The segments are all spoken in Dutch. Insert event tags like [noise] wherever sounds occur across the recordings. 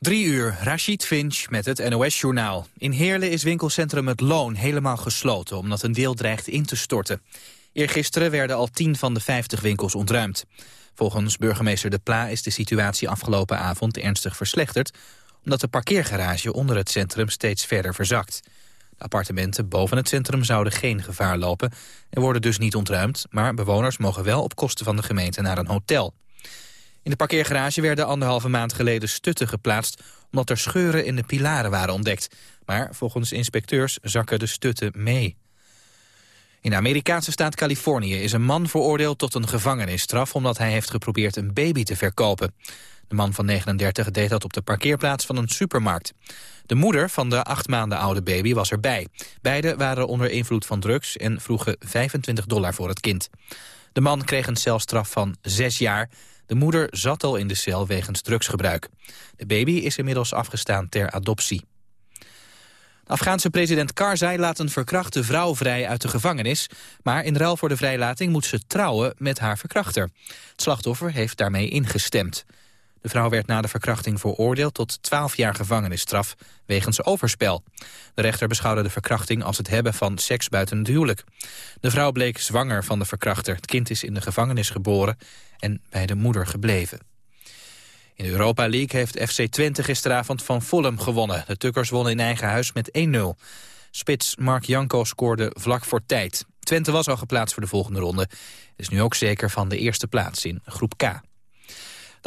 Drie uur, Rashid Finch met het NOS-journaal. In Heerlen is winkelcentrum Het Loon helemaal gesloten... omdat een deel dreigt in te storten. Eergisteren werden al tien van de 50 winkels ontruimd. Volgens burgemeester De Pla is de situatie afgelopen avond ernstig verslechterd... omdat de parkeergarage onder het centrum steeds verder verzakt. De appartementen boven het centrum zouden geen gevaar lopen... en worden dus niet ontruimd, maar bewoners mogen wel op kosten van de gemeente naar een hotel. In de parkeergarage werden anderhalve maand geleden stutten geplaatst... omdat er scheuren in de pilaren waren ontdekt. Maar volgens inspecteurs zakken de stutten mee. In de Amerikaanse staat Californië is een man veroordeeld tot een gevangenisstraf... omdat hij heeft geprobeerd een baby te verkopen. De man van 39 deed dat op de parkeerplaats van een supermarkt. De moeder van de acht maanden oude baby was erbij. Beiden waren onder invloed van drugs en vroegen 25 dollar voor het kind. De man kreeg een celstraf van zes jaar. De moeder zat al in de cel wegens drugsgebruik. De baby is inmiddels afgestaan ter adoptie. De Afghaanse president Karzai laat een verkrachte vrouw vrij uit de gevangenis. Maar in ruil voor de vrijlating moet ze trouwen met haar verkrachter. Het slachtoffer heeft daarmee ingestemd. De vrouw werd na de verkrachting veroordeeld tot 12 jaar gevangenisstraf wegens overspel. De rechter beschouwde de verkrachting als het hebben van seks buiten het huwelijk. De vrouw bleek zwanger van de verkrachter. Het kind is in de gevangenis geboren en bij de moeder gebleven. In de Europa League heeft FC Twente gisteravond van Fulham gewonnen. De Tukkers wonnen in eigen huis met 1-0. Spits Mark Janko scoorde vlak voor tijd. Twente was al geplaatst voor de volgende ronde. Is nu ook zeker van de eerste plaats in groep K.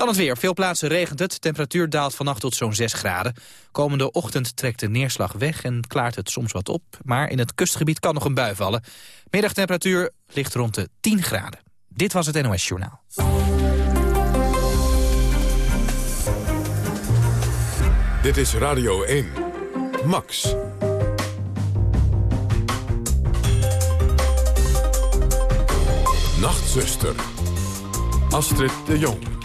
Dan het weer. Veel plaatsen regent het. Temperatuur daalt vannacht tot zo'n 6 graden. Komende ochtend trekt de neerslag weg en klaart het soms wat op. Maar in het kustgebied kan nog een bui vallen. Middagtemperatuur ligt rond de 10 graden. Dit was het NOS Journaal. Dit is Radio 1. Max. Nachtzuster. Astrid de Jong.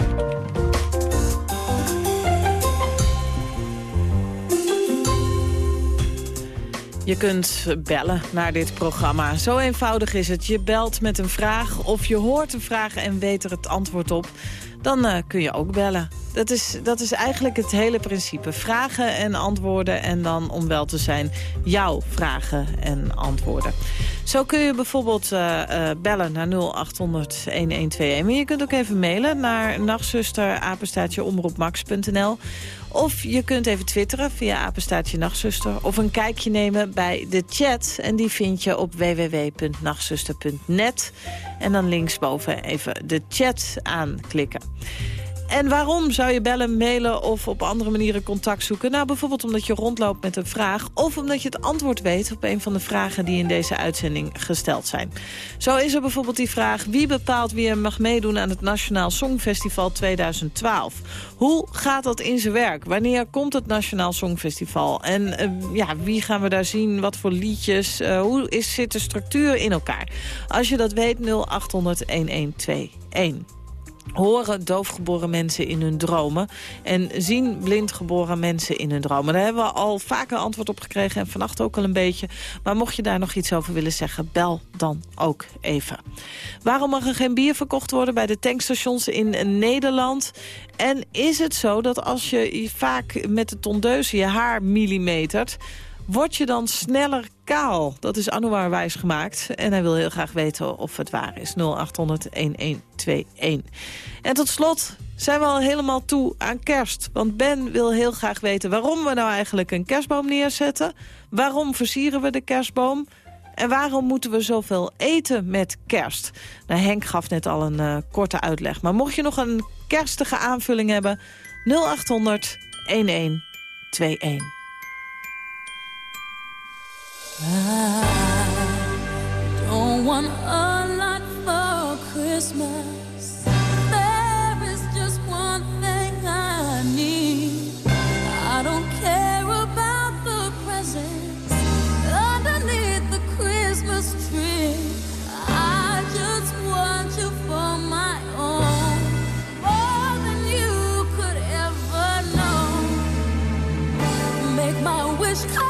Je kunt bellen naar dit programma. Zo eenvoudig is het. Je belt met een vraag of je hoort een vraag en weet er het antwoord op. Dan uh, kun je ook bellen. Dat is, dat is eigenlijk het hele principe. Vragen en antwoorden en dan, om wel te zijn, jouw vragen en antwoorden. Zo kun je bijvoorbeeld uh, uh, bellen naar 0800-1121. Maar je kunt ook even mailen naar nachtzuster, of je kunt even twitteren via apenstaatje nachtzuster. Of een kijkje nemen bij de chat. En die vind je op www.nachtzuster.net. En dan linksboven even de chat aanklikken. En waarom zou je bellen, mailen of op andere manieren contact zoeken? Nou, bijvoorbeeld omdat je rondloopt met een vraag... of omdat je het antwoord weet op een van de vragen die in deze uitzending gesteld zijn. Zo is er bijvoorbeeld die vraag... wie bepaalt wie er mag meedoen aan het Nationaal Songfestival 2012? Hoe gaat dat in zijn werk? Wanneer komt het Nationaal Songfestival? En uh, ja, wie gaan we daar zien? Wat voor liedjes? Uh, hoe is, zit de structuur in elkaar? Als je dat weet, 0800 1121 horen doofgeboren mensen in hun dromen... en zien blindgeboren mensen in hun dromen. Daar hebben we al vaker antwoord op gekregen en vannacht ook al een beetje. Maar mocht je daar nog iets over willen zeggen, bel dan ook even. Waarom mag er geen bier verkocht worden bij de tankstations in Nederland? En is het zo dat als je vaak met de tondeuze je haar millimetert word je dan sneller kaal? Dat is Anouar wijs gemaakt. En hij wil heel graag weten of het waar is. 0800-1121. En tot slot zijn we al helemaal toe aan kerst. Want Ben wil heel graag weten waarom we nou eigenlijk een kerstboom neerzetten. Waarom versieren we de kerstboom? En waarom moeten we zoveel eten met kerst? Nou, Henk gaf net al een uh, korte uitleg. Maar mocht je nog een kerstige aanvulling hebben... 0800 1121. I don't want a lot for Christmas. There is just one thing I need. I don't care about the presents underneath the Christmas tree. I just want you for my own. More than you could ever know. Make my wish come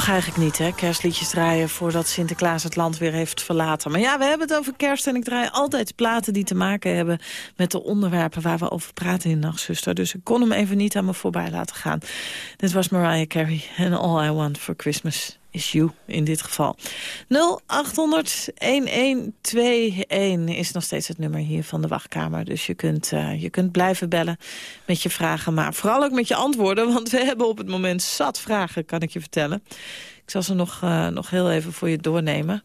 Mag eigenlijk niet, hè? Kerstliedjes draaien voordat Sinterklaas het land weer heeft verlaten. Maar ja, we hebben het over kerst en ik draai altijd platen die te maken hebben... met de onderwerpen waar we over praten in Nachtzuster. Dus ik kon hem even niet aan me voorbij laten gaan. Dit was Mariah Carey en All I Want For Christmas is you in dit geval. 0800-1121 is nog steeds het nummer hier van de wachtkamer. Dus je kunt, uh, je kunt blijven bellen met je vragen. Maar vooral ook met je antwoorden. Want we hebben op het moment zat vragen, kan ik je vertellen. Ik zal ze nog, uh, nog heel even voor je doornemen.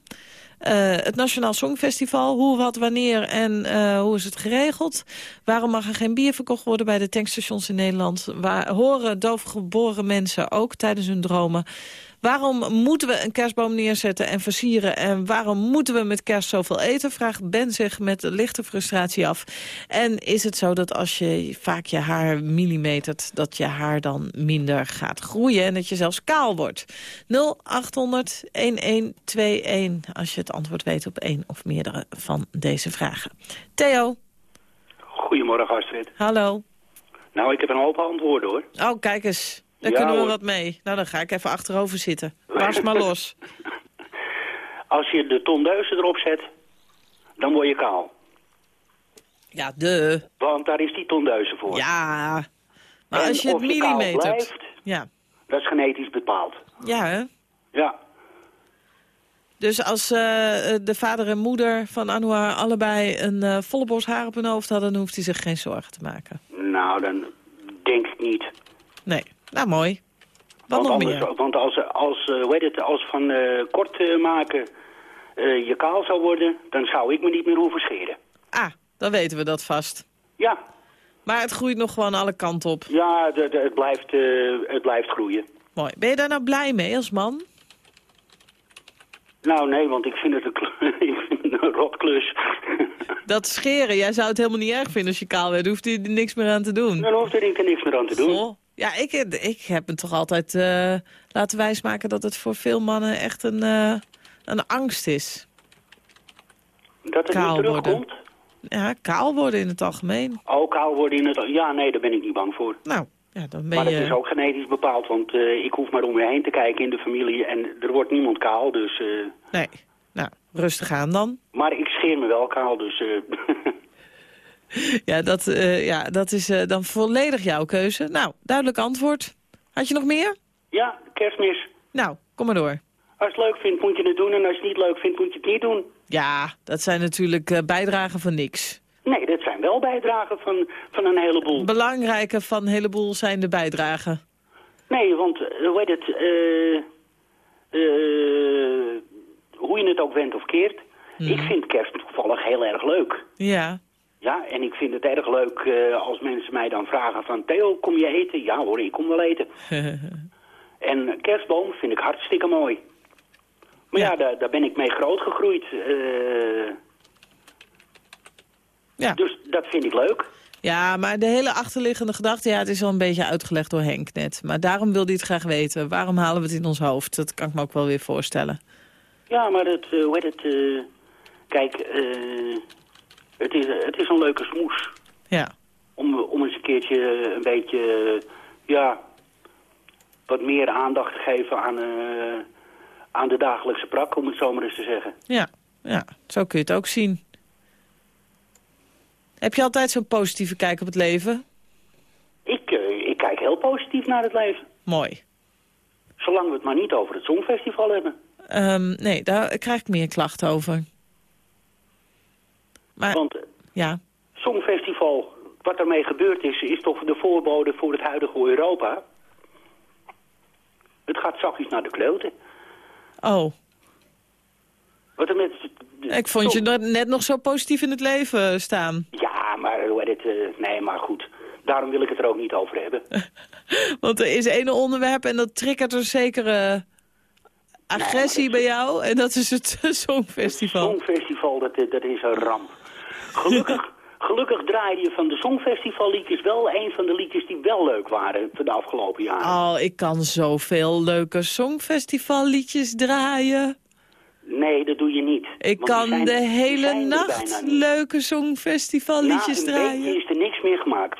Uh, het Nationaal Songfestival, hoe, wat, wanneer en hoe is het geregeld? Waarom mag er geen bier verkocht worden bij de tankstations in Nederland? Waar horen doofgeboren mensen ook tijdens hun dromen? Waarom moeten we een kerstboom neerzetten en versieren? En waarom moeten we met kerst zoveel eten? Vraagt Ben zich met lichte frustratie af. En is het zo dat als je vaak je haar millimetert... dat je haar dan minder gaat groeien en dat je zelfs kaal wordt? 0800-1121 als je het antwoord weet op één of meerdere van deze vragen. Theo. Goedemorgen Astrid. Hallo. Nou, ik heb een hoop antwoorden hoor. Oh, kijk eens. Daar Ja, kunnen we hoor. wat mee. Nou, dan ga ik even achterover zitten. Pas maar los. [laughs] Als je de tondeuzen erop zet, dan word je kaal. Ja, de. Want daar is die tondeuzen voor. Ja. Maar En als je het blijft, Ja. dat is genetisch bepaald. Ja, hè? Ja, Dus als eh, de vader en moeder van Anouar allebei een eh, volle bos haar op hun hoofd hadden... dan hoeft hij zich geen zorgen te maken. nou dan denk ik niet. Nee. Nou, mooi. Wat Want, nog anders, meer? want als, als, eh, hoe heet het, als van eh, kort eh, maken je kaal zou worden, dan zou ik me niet meer hoeven scheren. Ah, dan weten we dat vast. Ja, Maar het groeit nog gewoon alle kanten op. ja de, de- het, blijft, het blijft groeien. Mooi. Ben je daar nou blij mee als man? Nou nee, want ik vind het een, [laughs] een rotklus. [laughs] Dat scheren, jij zou het helemaal niet erg vinden als je kaal werd. Hoeft hij er niks meer aan te doen. Dan hoeft er ik er niks meer aan te doen. Goh. Ja, ik, ik heb me toch altijd eh, laten wijsmaken dat het voor veel mannen echt een, eh, een angst is. Dat het Kaal niet worden. terugkomt. Ja, kaal worden in het algemeen. Ook kaal worden in het... Ja, nee, daar ben ik niet bang voor. Nou, ja, dan ben Maar je... dat is ook genetisch bepaald, want eh, ik hoef maar om me heen te kijken in de familie en er wordt niemand kaal, dus... eh, Nee, nou, rustig aan dan. maar ik scheer me wel kaal, dus... [laughs] [laughs] Ja, dat, eh, ja, dat is eh, dan volledig jouw keuze. Nou, duidelijk antwoord. Had je nog meer? ja, kerstmis. Nou, kom maar door. Als je het leuk vindt, moet je het doen en als je het niet leuk vindt, moet je het niet doen. Ja, dat zijn natuurlijk eh, bijdragen van niks. Nee, dat zijn wel bijdragen van, van een heleboel. Belangrijke van een heleboel zijn de bijdragen. Nee, want, hoe heet het, hoe je het ook wendt of keert, ik vind kerst toevallig heel erg leuk. Ja, Ja, en ik vind het erg leuk eh, als mensen mij dan vragen van... Theo, kom je eten? Ja hoor, ik kom wel eten. [laughs] en kerstboom vind ik hartstikke mooi. Maar ja, Ja. daar, daar ben ik mee grootgegroeid. eh ja. dus dat vind ik leuk. ja, maar de hele achterliggende gedachte... ja, het is al een beetje uitgelegd door Henk net. Maar daarom wil hij het graag weten. Waarom halen we het in ons hoofd? Dat kan ik me ook wel weer voorstellen. Ja, maar het, eh, hoe heet het... kijk, eh, het, is, het is een leuke smoes. Ja, Om, om eens een keertje een beetje... ja, wat meer aandacht te geven aan, eh, aan de dagelijkse prak, om het zo maar eens te zeggen. ja, ja. Zo kun je het ook zien. Heb je altijd zo'n positieve kijk op het leven? Ik, eh, ik kijk heel positief naar het leven. Mooi. Zolang we het maar niet over het Songfestival hebben. Ehm, nee, daar krijg ik meer klachten over. Maar, Want eh, ja, Songfestival, wat ermee gebeurd is, is toch de voorbode voor het huidige Europa. Het gaat zachtjes naar de kloten. oh. Wat er met... Ik vond je net- nog zo positief in het leven staan. Ja, maar hoe heet het... eh, nee, maar goed. Daarom wil ik het er ook niet over hebben. [laughs] Want er is één onderwerp en dat triggert een zekere agressie bij jou. En dat is het [laughs] Songfestival. Het Songfestival, dat, eh, dat is een ramp. Gelukkig, gelukkig draaide je van de Songfestival liedjes wel een van de liedjes die wel leuk waren voor de afgelopen jaren. Oh, ik kan zoveel leuke Songfestivalliedjes draaien. Nee, dat doe je niet. Ik Want kan zijn- de hele nacht leuke Songfestivalliedjes Na een draaien. beetje is er niks meer gemaakt.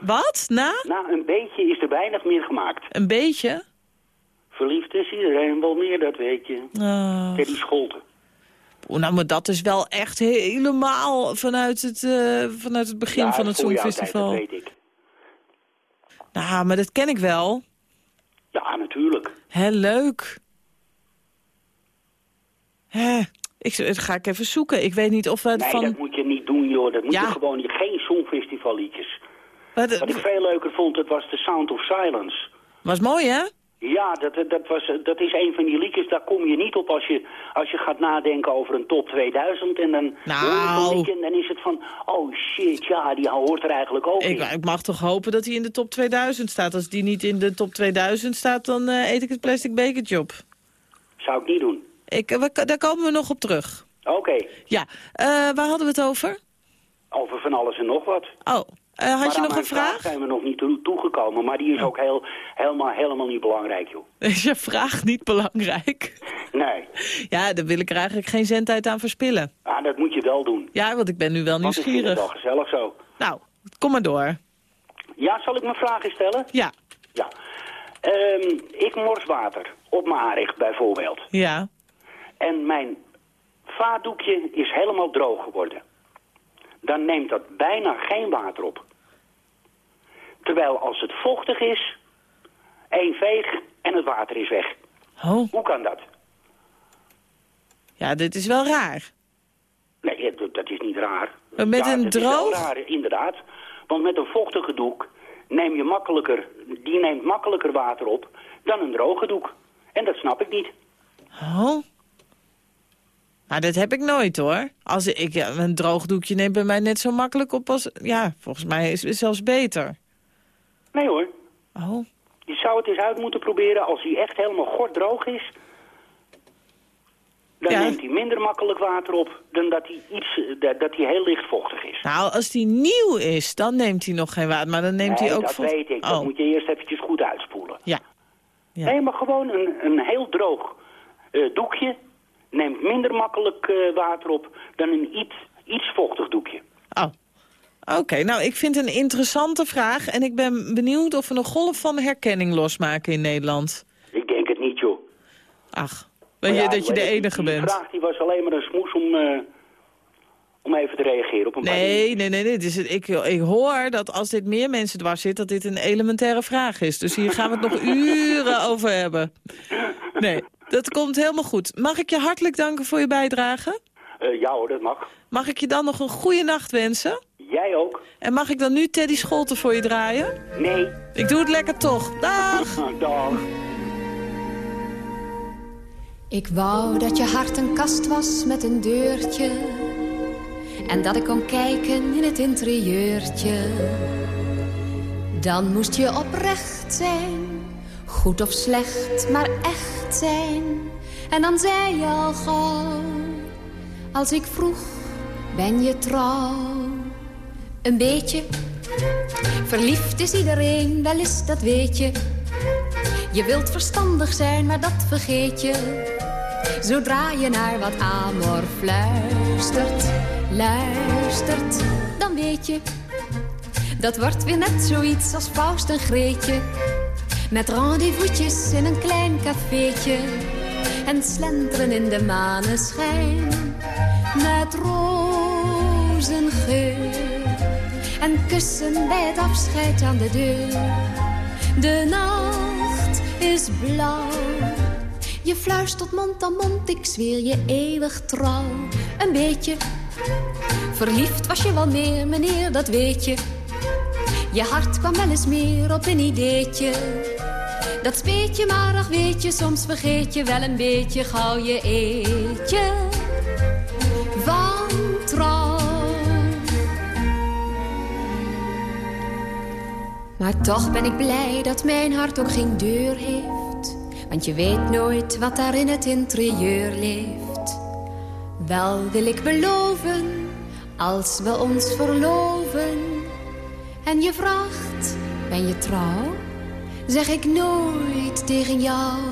Wat? Na? Na een beetje is er weinig meer gemaakt. Een beetje? Verliefd is iedereen wel meer, dat weet je. Oh. Teddy Scholten. Oeh, nou, maar dat is wel echt helemaal vanuit het, eh, vanuit het begin Ja, van het Songfestival. Dat weet ik. Nou, maar dat ken ik wel. Ja, natuurlijk. Hé, leuk. Hè, ik, dat ga ik even zoeken. Ik weet niet of we het Nee, van... dat moet je niet doen, joh. Dat moet Ja. je gewoon niet. Geen songfestivalliedjes. Wat- Wat ik veel leuker vond, dat was The Sound of Silence. was mooi, hè? Ja, dat, dat, was, dat is een van die liedjes, daar kom je niet op als je, als je gaat nadenken over een top 2000. En dan Nou. liedje en dan is het van, oh shit, ja, die hoort er eigenlijk ook Ik, in. ik mag toch hopen dat hij in de top 2000 staat. Als die niet in de top 2000 staat, dan eh, eet ik het plastic bekertje op. Zou ik niet doen. Ik, eh, we- daar komen we nog op terug. Oké, Ja, eh, waar hadden we het over? over van alles en nog wat. Oh, eh, had Maar je nog een vraag? zijn we nog niet toe- toegekomen, maar die is ook heel, helemaal, helemaal niet belangrijk, joh. [laughs] Is je vraag niet belangrijk? Nee, Ja, daar wil ik er eigenlijk geen zendtijd aan verspillen. ah, dat moet je wel doen. Ja, want ik ben nu wel Want ik vind het wel nieuwsgierig. gezellig zo. Nou, kom maar door. Ja, zal ik mijn vragen stellen? Ja, Ja. Ehm, ik mors water op mijn aanrecht bijvoorbeeld. ja. En mijn vaatdoekje is helemaal droog geworden. Dan neemt dat bijna geen water op. Terwijl als het vochtig is, één veeg en het water is weg. Oh, Hoe kan dat? ja, dit is wel raar. Nee, dat- is niet raar. Maar met ja, een dat is wel droog? raar, inderdaad. Want met een vochtige doek neem je makkelijker, die neemt makkelijker water op dan een droge doek. En dat snap ik niet. Oh. Maar dat heb ik nooit, hoor. Als ik, ja, een droog doekje neemt bij mij net zo makkelijk op als... Ja, volgens mij is het zelfs beter. Nee hoor. Oh. Je zou het eens uit moeten proberen als hij echt helemaal gorddroog is. Dan Ja. neemt hij minder makkelijk water op dan dat hij, iets, eh, dat, dat hij heel licht vochtig is. Nou, als die nieuw is, dan neemt hij nog geen water. Maar dan neemt nee, hij ook... dat weet ik. Oh, Dat moet je eerst eventjes goed uitspoelen. ja. Ja. Nee, maar gewoon een, een heel droog eh, doekje neemt minder makkelijk eh, water op dan een iets, iets vochtig doekje. Oh. Oké, nou, ik vind het een interessante vraag. En ik ben benieuwd of we een golf van herkenning losmaken in Nederland. Ik denk het niet, joh. Ach, weet je dat je de enige die bent? vraag die was alleen maar een smoes om, eh, om even te reageren op een paar Nee, dingen. nee, nee. nee. Dus het- ik, ik hoor dat als dit meer mensen dwars zit... dat dit een elementaire vraag is. Dus hier gaan we het nog [laughs] uren over hebben. Nee, dat komt helemaal goed. Mag ik je hartelijk danken voor je bijdrage? Eh, ja hoor, dat mag. Mag ik je dan nog een goede nacht wensen? Jij ook? En mag ik dan nu Teddy Scholten voor je draaien? Nee. Ik doe het lekker toch. Dag! [laughs] Dag. Ik wou dat je hart een kast was met een deurtje. En dat ik kon kijken in het interieurtje. Dan moest je oprecht zijn. Goed of slecht, maar echt zijn. En dan zei je al gauw. Als ik vroeg, ben je trouw? Een beetje. Verliefd is iedereen, wel eens, dat weet je. Je wilt verstandig zijn, maar dat vergeet je. Zodra je naar wat amor fluistert, luistert, dan weet je. Dat wordt weer net zoiets als Faust en Greetje. Met rendezvous'tjes in een klein cafeetje. En slenteren in de maneschijn. Met rozengeur. En kussen bij het afscheid aan de deur. De nacht is blauw. Je fluistert mond aan mond, ik zweer je eeuwig trouw. Een beetje. Verliefd was je wel meer, meneer, dat weet je. Je hart kwam wel eens meer op een ideetje. Dat speet je, maar weet je, soms vergeet je wel een beetje gauw je eetje. Van trouw. Maar toch ben ik blij dat mijn hart ook geen deur heeft. Want je weet nooit wat daar in het interieur leeft. Wel wil ik beloven, als we ons verloven. En je vraagt, ben je trouw? Zeg ik nooit tegen jou.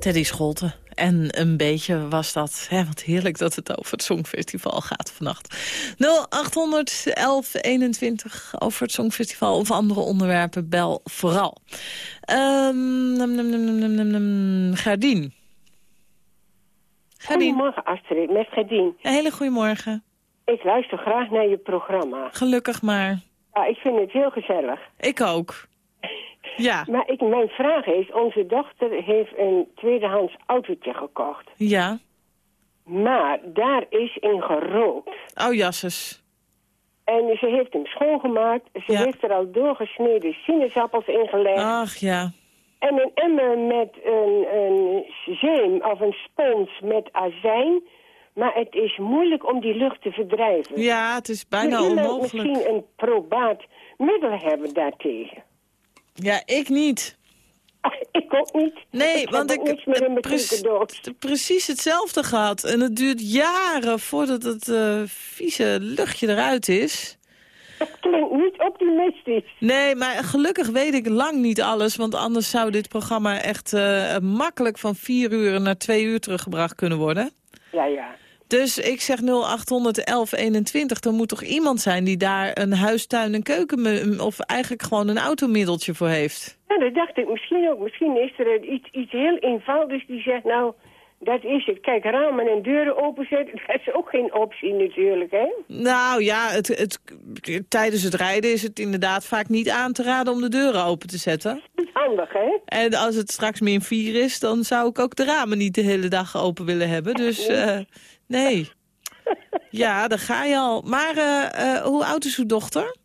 Teddy Scholten. En een beetje was dat. Hè, wat heerlijk dat het over het Songfestival gaat vannacht. 0800 1121 over het Songfestival of andere onderwerpen. Bel vooral. Um, nam, Gardien. Gardien. Goedemorgen Astrid, met Gerdien. Een hele goede morgen. Ik luister graag naar je programma. Gelukkig maar. Ja, ik vind het heel gezellig. Ik ook. Ja, Maar ik, mijn vraag is, onze dochter heeft een tweedehands autootje gekocht. ja. Maar daar is in gerookt. Oh, jasses. En ze heeft hem schoongemaakt. Ze Ja. heeft er al doorgesneden sinaasappels in gelegd. Ach, ja. En een emmer met een, een zeem of een spons met azijn. Maar het is moeilijk om die lucht te verdrijven. Ja, het is bijna onmogelijk. misschien een probaat middel hebben daartegen? Ja, ik niet. [laughs] Ik ook niet. Nee, ik want heb ik mijn precies- precies hetzelfde gehad. En het duurt jaren voordat het eh, vieze luchtje eruit is. Dat klinkt niet optimistisch. Nee, maar gelukkig weet ik lang niet alles. Want anders zou dit programma echt eh, makkelijk van vier uur naar twee uur teruggebracht kunnen worden. Ja, ja. Dus ik zeg 0800 1121. Er moet toch iemand zijn die daar een huistuin en keuken... of eigenlijk gewoon een automiddeltje voor heeft. Ja, dat dacht ik misschien ook. Misschien is er iets, iets heel eenvoudigs die zegt, nou, dat is het. Kijk, ramen en deuren openzetten, [laughs] dat is ook geen optie natuurlijk, hè? Nou ja, het, het, tijdens het rijden is het inderdaad vaak niet aan te raden om de deuren open te zetten. Dat is handig, hè? En als het straks min 4 is, dan zou ik ook de ramen niet de hele dag open willen hebben. Dus eh, nee. [laughs] Ja, daar ga je al. Maar eh, eh, hoe oud is uw dochter?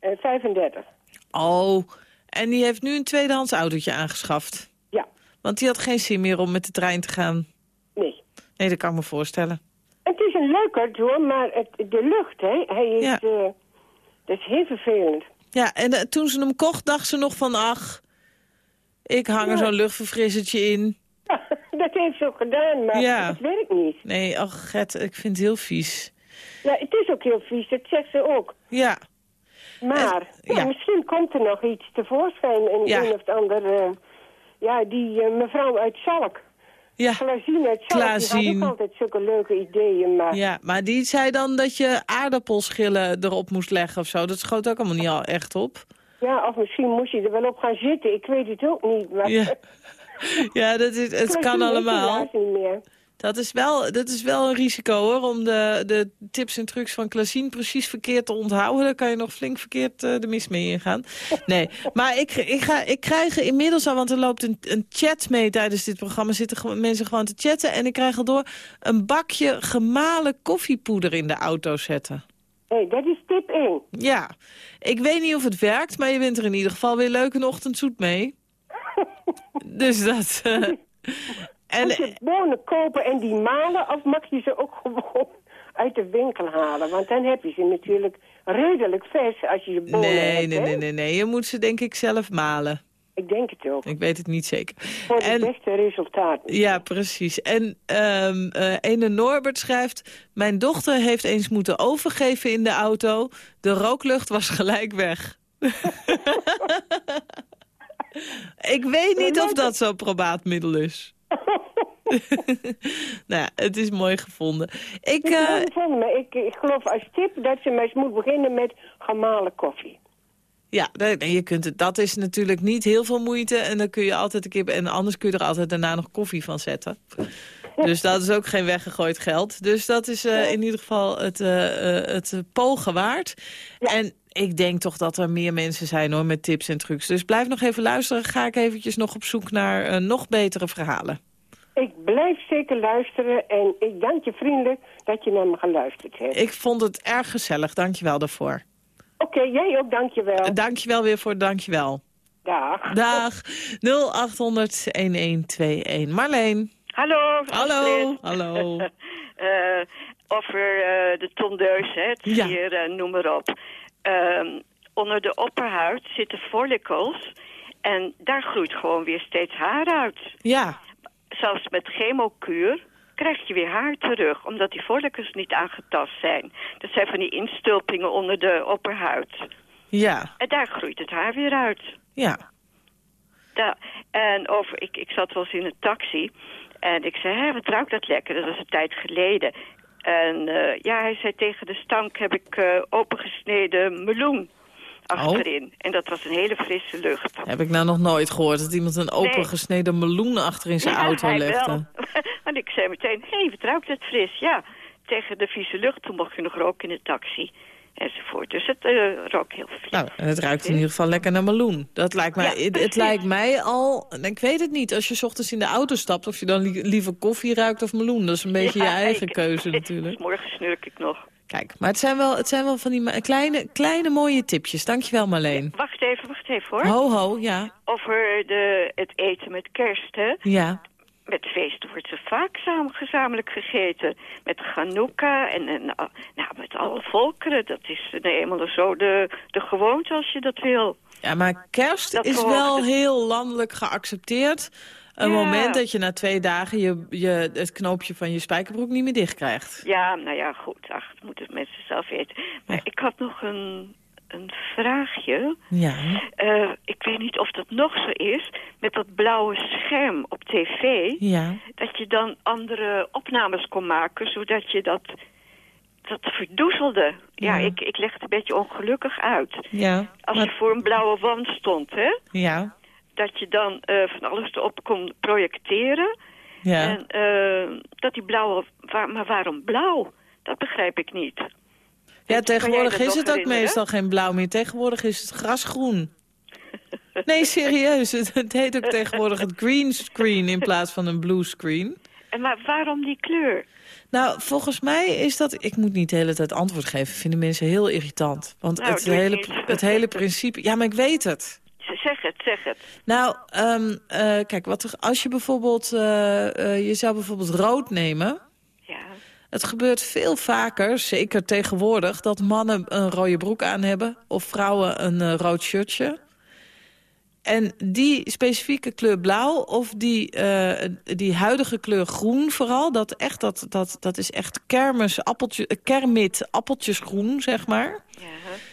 Eh 35. Oh, en die heeft nu een tweedehands autootje aangeschaft. Ja, Want die had geen zin meer om met de trein te gaan. nee. Nee, dat kan ik me voorstellen. Het is een leuker hoor, maar het, de lucht, hè? Hij is, Ja. eh, dat is heel vervelend. Ja, en eh, toen ze hem kocht, dacht ze nog van... ach, ik hang er Ja. zo'n luchtverfrissertje in. [laughs] dat heeft ze ook gedaan, maar Ja. het werkt niet. Nee, ach, Gert, ik vind het heel vies. Ja, het is ook heel vies, dat zegt ze ook. Ja, Maar ja, ja. misschien komt er nog iets tevoorschijn. Ja. een of ander, eh, ja, die eh, mevrouw uit Zalk. ja, uit Zalk, die had ook altijd zulke leuke ideeën. Maar ja. Maar die zei dan dat je aardappelschillen erop moest leggen of zo. Dat schoot ook allemaal niet al echt op. ja, of misschien moest je er wel op gaan zitten. Ik weet het ook niet. Maar Ja, ja dat is, het kan allemaal. niet meer. Dat is wel, dat is wel een risico hoor, om de, de tips en trucs van Klasien precies verkeerd te onthouden. Daar kan je nog flink verkeerd eh, de mis mee ingaan. Nee, maar ik, ik, ga, ik krijg er inmiddels al, want er loopt een, een chat mee tijdens dit programma. Zitten mensen gewoon te chatten. En ik krijg al door een bakje gemalen koffiepoeder in de auto zetten. hey, dat is tip 1. Ja, ik weet niet of het werkt, maar je wint er in ieder geval weer leuk een ochtendzoet mee. [laughs] Dus dat... eh, en, Moet je bonen kopen en die malen of mag je ze ook [laughs] gewoon uit de winkel halen? Want dan heb je ze natuurlijk redelijk vers als je je bonen nee, hebt. nee, nee, nee, nee. Je moet ze denk ik zelf malen. Ik denk het ook. Ik weet het niet zeker. Voor de En, beste resultaten. ja, precies. En ehm eh, ene Norbert schrijft... Mijn dochter heeft eens moeten overgeven in de auto. De rooklucht was gelijk weg. [laughs] ik weet niet of dat zo'n probaat middel is. [laughs] nou het is mooi gevonden. Ik, Ik, eh, gevonden, maar ik, ik geloof als tip dat ze maar eens moet beginnen met gemalen koffie. Ja, je kunt het, dat is natuurlijk niet heel veel moeite. En dan kun je altijd een keer. En anders kun je er altijd daarna nog koffie van zetten. Dus dat is ook geen weggegooid geld. Dus dat is eh, in ieder geval het, eh, het pogen waard. En ik denk toch dat er meer mensen zijn hoor met tips en trucs. Dus blijf nog even luisteren. Ga ik eventjes nog op zoek naar nog betere verhalen. Ik blijf zeker luisteren en ik dank je vriendelijk dat je naar me geluisterd hebt. Ik vond het erg gezellig. Dank je wel daarvoor. Oké, jij ook, dankjewel. Dankjewel weer voor het dankjewel. Dag. Dag. 0800-1121. Marleen. Hallo. Hallo. Hallo. [laughs] Eh, over eh, de tondeus, hè, het Ja. vier, eh, noem maar op. Ehm, onder de opperhuid zitten follicles en daar groeit gewoon weer steeds haar uit. Ja. Zelfs met chemokuur krijg je weer haar terug, omdat die follicles niet aangetast zijn. Dat zijn van die instulpingen onder de opperhuid. Ja. En daar groeit het haar weer uit. Ja. Da en over, ik, ik zat wel eens in een taxi en ik zei, hé, wat ruikt dat lekker? Dat was een tijd geleden. En eh, ja, hij zei tegen de stank heb ik eh, opengesneden meloen achterin. En dat was een hele frisse lucht. Heb ik nou nog nooit gehoord dat iemand een opengesneden meloen achter in zijn Ja, auto hij legde. [laughs] Want ik zei meteen, hé, wat ruikt het fris? Ja, tegen de vieze lucht, toen mocht je nog roken in de taxi. Enzovoort. Dus het uh, rook heel fris. Nou, en het ruikt in ieder geval lekker naar meloen. Dat lijkt mij, Ja, het, lijkt mij al, ik weet het niet, als je 's ochtends in de auto stapt... of je dan li- liever koffie ruikt of meloen. Dat is een beetje Ja, je eigen ik- keuze [laughs] natuurlijk. Morgen snurk ik nog. Kijk, maar het zijn wel, het zijn wel van die kleine, kleine mooie tipjes. Dankjewel Marleen. Wacht even, wacht even hoor. Ho, ho, ja. Over de, het eten met kerst, hè. Ja. Met feesten wordt ze vaak samen gezamenlijk gegeten. Met Hanukkah en, en uh, nou, met alle volkeren. Dat is nou eenmaal zo de, de gewoonte als je dat wil. Ja, maar kerst Dat is wel heel landelijk geaccepteerd. Een Ja. moment dat je na twee dagen je, je, het knoopje van je spijkerbroek niet meer dicht krijgt. Ja, nou ja, goed. Ach, dat moeten mensen zelf weten. Maar ik had nog een, een vraagje. Ja. Eh, ik weet niet of dat nog zo is. Met dat blauwe scherm op tv. Ja. Dat je dan andere opnames kon maken. Zodat je dat, dat verdoezelde. Ja, Ja. ik, ik leg het een beetje ongelukkig uit. Ja. Als je Maar- voor een blauwe wand stond, hè. ja. Dat je dan eh, van alles erop kon projecteren. Ja. En eh, dat die blauwe... Waar, maar waarom blauw? Dat begrijp ik niet. Ja, tegenwoordig is het ook meestal geen blauw meer. Tegenwoordig is het grasgroen. [laughs] Nee, serieus. Het, het heet ook tegenwoordig het green screen in plaats van een blue screen. En maar waarom die kleur? Nou, volgens mij is dat... Ik moet niet de hele tijd antwoord geven. Vinden mensen heel irritant. Want Nou, het, hele, het hele principe... Ja, maar ik weet het. Zeg het, zeg het. Nou, ehm, eh, kijk, wat er, als je bijvoorbeeld... eh, eh, je zou bijvoorbeeld rood nemen... Ja. Het gebeurt veel vaker, zeker tegenwoordig... dat mannen een rode broek aan hebben... of vrouwen een rood shirtje. En die specifieke kleur blauw of die, die huidige kleur groen vooral... dat, echt, dat, dat, dat is echt kermis, appeltje, kermit, appeltjesgroen, zeg maar... Ja.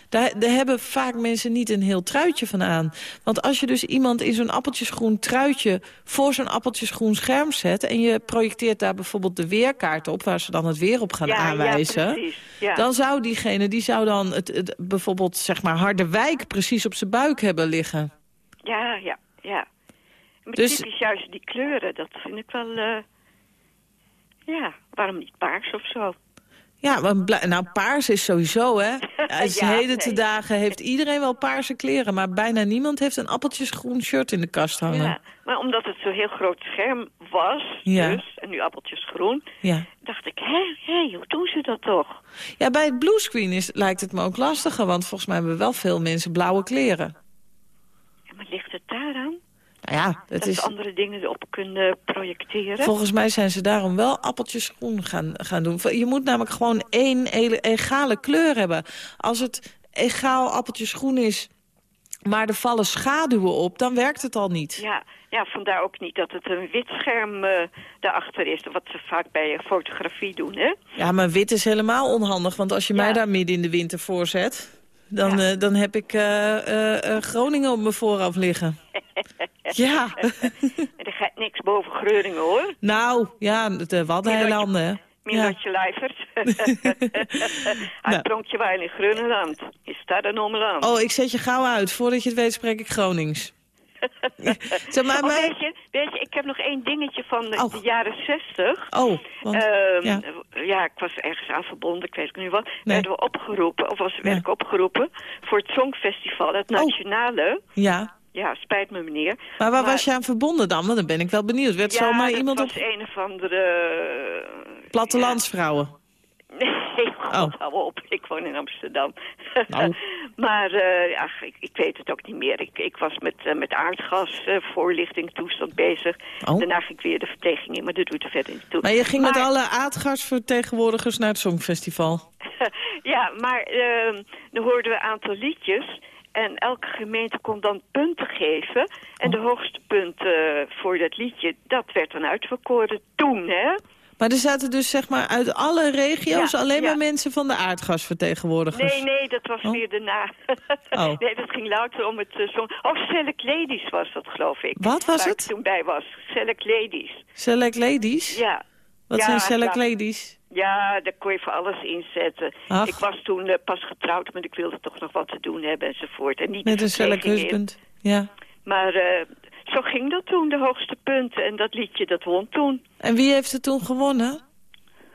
Daar, daar hebben vaak mensen niet een heel truitje van aan. Want als je dus iemand in zo'n appeltjesgroen truitje... voor zo'n appeltjesgroen scherm zet... en je projecteert daar bijvoorbeeld de weerkaart op... waar ze dan het weer op gaan Ja, ja, aanwijzen... precies. Ja. dan zou diegene die zou dan het, het, bijvoorbeeld zeg maar Harderwijk... precies op zijn buik hebben liggen. Ja, ja, ja. Maar Dus- typisch juist die kleuren, dat vind ik wel... eh, ja, waarom niet paars of zo? Ja, nou, paars is sowieso, hè. Als [laughs] Ja, heden te dagen heeft iedereen wel paarse kleren... maar bijna niemand heeft een appeltjesgroen shirt in de kast hangen. Ja, maar omdat het zo'n heel groot scherm was, Ja. dus, en nu appeltjes groen, Ja. dacht ik, hé, hé, hoe doen ze dat toch? Ja, bij het bluescreen is, lijkt het me ook lastiger... want volgens mij hebben wel veel mensen blauwe kleren. Ja, maar ligt het daaraan? Nou ja, het dat is, andere dingen erop kunnen projecteren? volgens mij zijn ze daarom wel appeltjes groen gaan, gaan doen. Je moet namelijk gewoon één egale kleur hebben. Als het egaal appeltjes groen is, maar er vallen schaduwen op... dan werkt het al niet. Ja, ja, vandaar ook niet dat het een wit scherm eh daarachter is, wat ze vaak bij fotografie doen, hè? Ja, maar wit is helemaal onhandig. Want als je mij daar midden in de winter voor zet... dan, Ja. eh, dan heb ik eh, eh, Groningen op mijn vooraf liggen. [laughs] ja. [laughs] Er gaat niks boven Greuringen, hoor. nou, ja, de Waddeneilanden, hè. Ja. Minotje Lijvert. [laughs] Hij pronkje wel in Groenland. Is dat een omland? Oh, ik zet je gauw uit. Voordat je het weet spreek ik Gronings. [laughs] zeg maar, Oh, weet, je, weet je, ik heb nog één dingetje van de, Oh. de jaren zestig. Oh, want... Ehm, ja. ja. ik was ergens aan verbonden, ik weet nu wat. Nee. Werden we opgeroepen, of was, werd Ja. ik opgeroepen, voor het Songfestival, het Oh. nationale. ja. Ja, spijt me meneer. Maar waar Maar- was je aan verbonden dan? Want dan ben ik wel benieuwd. Werd ja, zomaar dat iemand was op een of andere... eh, plattelandsvrouwen? [laughs] Nee, god, Oh. hou op. Ik woon in Amsterdam. Nou. [laughs] Maar eh, ach, ik, ik weet het ook niet meer. Ik, ik was met, eh, met aardgas, eh, voorlichtingtoestand bezig. Oh. Daarna ging ik weer de verpleging in, maar dat doet er verder niet toe. Maar je ging met alle aardgasvertegenwoordigers naar het Songfestival. [laughs] ja, maar ehm, dan hoorden we een aantal liedjes. En elke gemeente kon dan punten geven. En de hoogste punt eh, voor dat liedje, dat werd dan uitverkoren toen, hè? Maar er zaten dus zeg maar uit alle regio's Ja, alleen ja. maar mensen van de aardgasvertegenwoordigers. Nee, nee, dat was Oh. weer daarna. Oh. [laughs] Nee, dat ging louter om het uh, song. Oh, Select Ladies was dat, geloof ik. Wat was waar het? ik toen bij was. Select Ladies. Select Ladies? Ja. Wat Ja, zijn Select Ladies? Ja, daar kon je voor alles inzetten. Ach. Ik was toen eh, pas getrouwd, maar ik wilde toch nog wat te doen hebben enzovoort. En niet Met een Select. Husband. Ja. Maar eh, zo ging dat toen, de hoogste punten. En dat liedje, dat won toen. En wie heeft er toen gewonnen?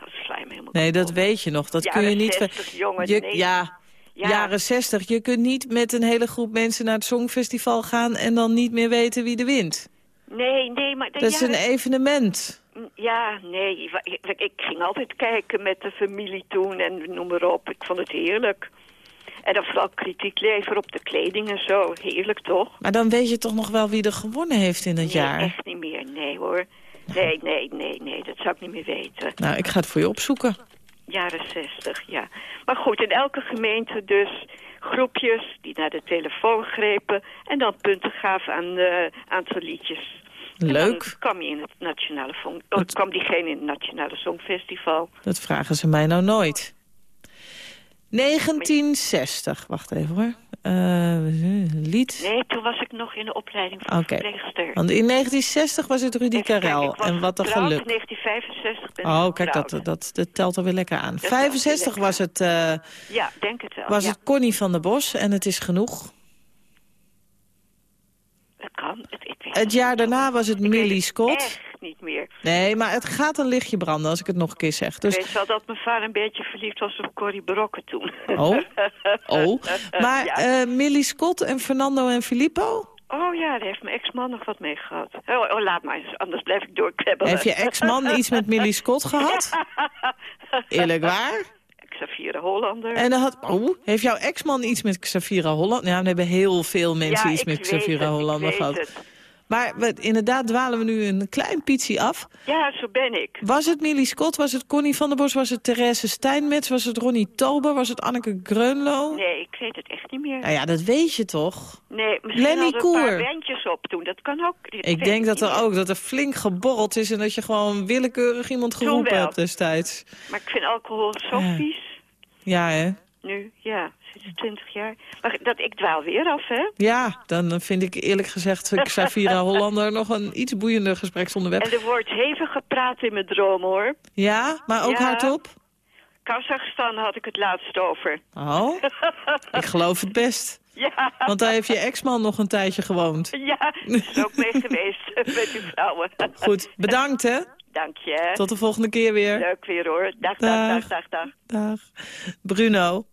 Dat me helemaal Nee, dat weet je nog. Dat kun je niet... 60, jongen, je, nee. Ja, Ja. jaren 60. Je kunt niet met een hele groep mensen naar het Songfestival gaan... en dan niet meer weten wie er wint. Nee, nee, maar... Dat is een evenement. Ja, nee, ik ging altijd kijken met de familie toen en noem maar op. Ik vond het heerlijk. En dan vooral kritiek leveren op de kleding en zo. Heerlijk, toch? Maar dan weet je toch nog wel wie er gewonnen heeft in dat nee, jaar? echt niet meer. Nee, hoor. Nee, nee, nee, nee, dat zou ik niet meer weten. Nou, ik ga het voor je opzoeken. Jaren zestig, ja. Maar goed, in elke gemeente dus groepjes die naar de telefoon grepen... en dan punten gaven aan een aantal liedjes. Leuk. dan kwam, je in het nationale oh, kwam diegene in het Nationale Songfestival. Dat vragen ze mij nou nooit. 1960. Wacht even hoor. Eh, lied. Nee, toen was ik nog in de opleiding van Oké. verpleegster. Want in 1960 was het Rudy Karel. En wat een geluk. In 1965 ben ik Oh, kijk, dat, dat, dat telt alweer lekker aan. telt weer 65 lekker. was het, eh, Ja, denk het wel. was ja. het Connie van der Bos en het is genoeg. Het kan. Het, Het jaar daarna was het Ik Millie Scott. Niet meer. Nee, maar het gaat een lichtje branden als ik het nog een keer zeg. Dus, Ik weet wel dat mijn vader een beetje verliefd was op Corrie Brokken toen. Oh. [laughs] oh. Maar Ja. eh, Millie Scott en Fernando en Filippo? Oh ja, daar heeft mijn ex-man nog wat mee gehad. Oh, oh, laat maar, eens, anders blijf ik doorkrebbelen. Heeft je ex-man iets met Millie Scott [laughs] gehad? Eerlijk waar? Xavier Hollander. En dan had, oh, heeft jouw ex-man iets met Xavira Holland? Ja, we hebben heel veel mensen ja, iets met ik Hollander gehad. het. Maar we, inderdaad dwalen we nu een klein pietsie af. Ja, zo ben ik. Was het Millie Scott? Was het Connie van der Bos? Was het Therese Steinmetz? Was het Ronnie Tober? Was het Anneke Greunlo? Nee, ik weet het echt niet meer. Nou ja, dat weet je toch? Nee, misschien Lenny hadden we een paar Koer. bandjes op toen. Dat kan ook. Dat Ik denk dat er meer. ook dat er flink geborreld is... en dat je gewoon willekeurig iemand geroepen hebt destijds. Maar ik vind alcohol zo Ja. vies. Ja, hè? Nu, ja, sinds twintig jaar. Maar dat, ik dwaal weer af, hè? Ja, dan vind ik eerlijk gezegd Xavira Hollander nog een iets boeiender gespreksonderwerp. En er wordt hevig gepraat in mijn droom, hoor. Ja, maar ook hardop? Kazachstan had ik het laatst over. Oh, ik geloof het best. Ja, Want daar heeft je ex-man nog een tijdje gewoond. ja, is ook mee geweest met uw vrouwen. Goed, bedankt hè. Dank je. Tot de volgende keer weer. Leuk weer, hoor. Dag, Dag. dag, dag, dag. Dag. Bruno,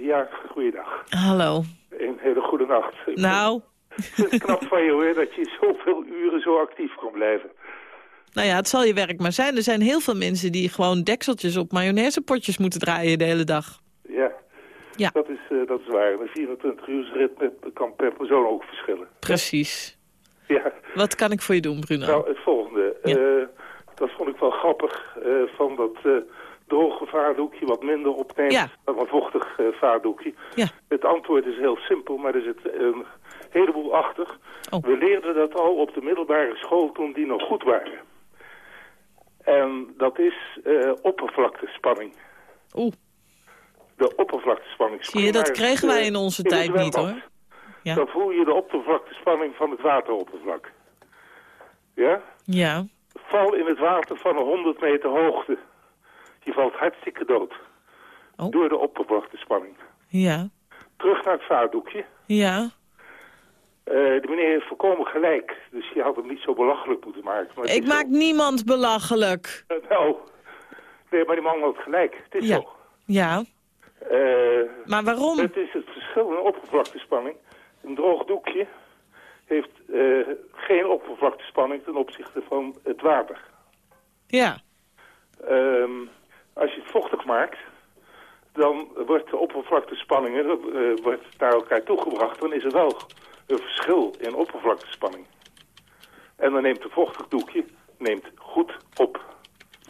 Ja, goeiedag. hallo. Een hele goede nacht. Ik Nou, vind het knap van je hoor, dat je zoveel uren zo actief kan blijven. nou ja, het zal je werk maar zijn. Er zijn heel veel mensen die gewoon dekseltjes op mayonaisepotjes moeten draaien de hele dag. Ja, Ja. dat, is, eh, dat is waar. Een 24 uur ritme kan per persoon ook verschillen. Precies. Ja, Wat kan ik voor je doen, Bruno? nou het volgende. Ja. Eh, dat vond ik wel grappig eh, van dat droge vaardoekje wat minder opneemt Ja. dan een vochtig eh, vaardoekje. Ja. Het antwoord is heel simpel, maar er zit een heleboel achter. Oh. We leerden dat al op de middelbare school toen die nog goed waren. En dat is eh, oppervlaktespanning. Oeh, De oppervlaktespanning. zie je, dat kregen wij eh, in onze tijd niet hoor. Ja. Dan voel je de oppervlaktespanning van het wateroppervlak. Ja? Ja, Val in het water van een 100 meter hoogte. Je valt hartstikke dood. Oh. Door de oppervlaktespanning. ja, Terug naar het vaardoekje. ja. Eh, de meneer heeft volkomen gelijk. Dus je had hem niet zo belachelijk moeten maken. Maar Ik maak niemand belachelijk. Eh, nou, nee, maar die man had gelijk. Het is Ja. zo. Ja, Eh, maar waarom? Het is het verschil in oppervlaktespanning. Een droog doekje heeft geen oppervlaktespanning ten opzichte van het water. Ja, Ehm, als je het vochtig maakt, dan wordt de oppervlaktespanning eh, wordt naar elkaar toegebracht. Dan is er wel een verschil in oppervlaktespanning. En dan neemt een vochtig doekje neemt goed op.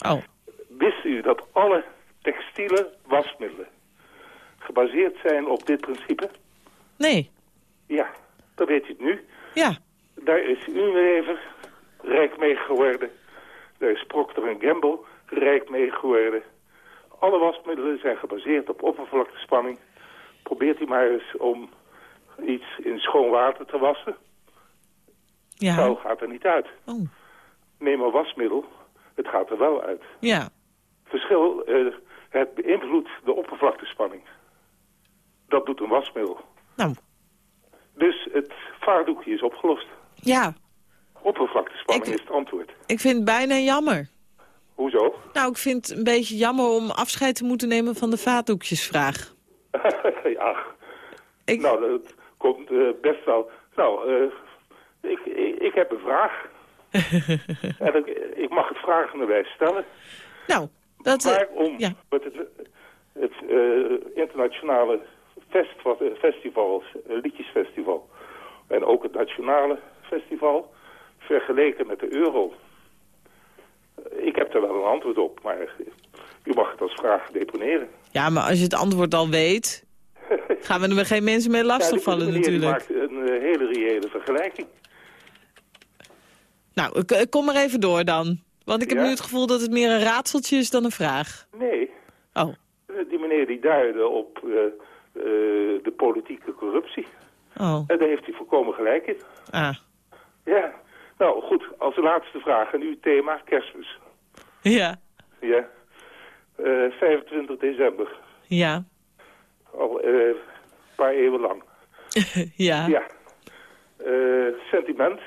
Oh. Wist u dat alle textiele wasmiddelen gebaseerd zijn op dit principe? Nee. Ja, dan weet je het nu. Ja. Daar is Unilever rijk mee geworden. Daar is Procter Gamble rijk mee geworden. Alle wasmiddelen zijn gebaseerd op oppervlaktespanning. Probeert u maar eens om iets in schoon water te wassen. Ja. Zo gaat er niet uit. Oh. Neem een wasmiddel, het gaat er wel uit. Ja. Verschil, eh, het beïnvloedt de oppervlaktespanning. Dat doet een wasmiddel. Nou. Dus het vaardoekje is opgelost. Ja. Oppervlaktespanning Ik- is het antwoord. Ik vind het bijna jammer. Hoezo? Nou, ik vind het een beetje jammer om afscheid te moeten nemen van de vaatdoekjesvraag. [laughs] ja. Nou, dat komt eh, best wel... Nou, eh, ik, ik, ik heb een vraag. [laughs] en ik, ik mag het vragenderwijs stellen. Nou, dat... eh, Waarom wordt het, het internationale fest, wat, festival, liedjesfestival... en ook het nationale festival vergeleken met de euro? Eh, Ik heb er wel een antwoord op, maar u mag het als vraag deponeren. Ja, maar als je het antwoord al weet... [laughs] gaan we er geen mensen mee Ja, lastigvallen die natuurlijk. maakt een eh, hele reële vergelijking. Nou, ik, ik kom maar even door dan. Want ik heb Ja? nu het gevoel dat het meer een raadseltje is dan een vraag. Nee. Oh. Die meneer die duidde op eh, eh, de politieke corruptie. Oh. En daar heeft hij volkomen gelijk in. Ah. Ja. Nou, goed. Als laatste vraag. En uw thema, kerstmis. Ja. Ja. Eh, 25 december. Ja. Al eh, een paar eeuwen lang. [laughs] ja. Ja. Eh, sentiment.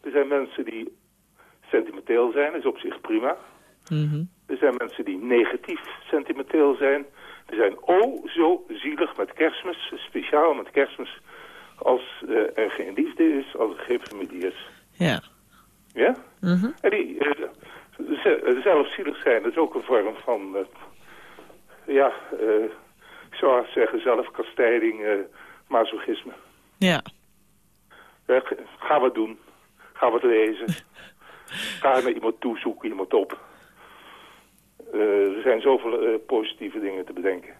Er zijn mensen die sentimenteel zijn. Is op zich prima. Mhm. Er zijn mensen die negatief sentimenteel zijn. Er zijn oh zo zielig met kerstmis, speciaal met kerstmis, als er geen liefde is, als er geen familie is. Ja. Ja? Mhm. En die eh, ze- zelf zielig zijn, dat is ook een vorm van, eh, ja, eh, ik zou zeggen zelfkastijding, eh masochisme. Ja. Ga wat doen. Ga wat lezen. [laughs] Ga naar iemand toe, zoek iemand op. Eh, er zijn zoveel eh, positieve dingen te bedenken.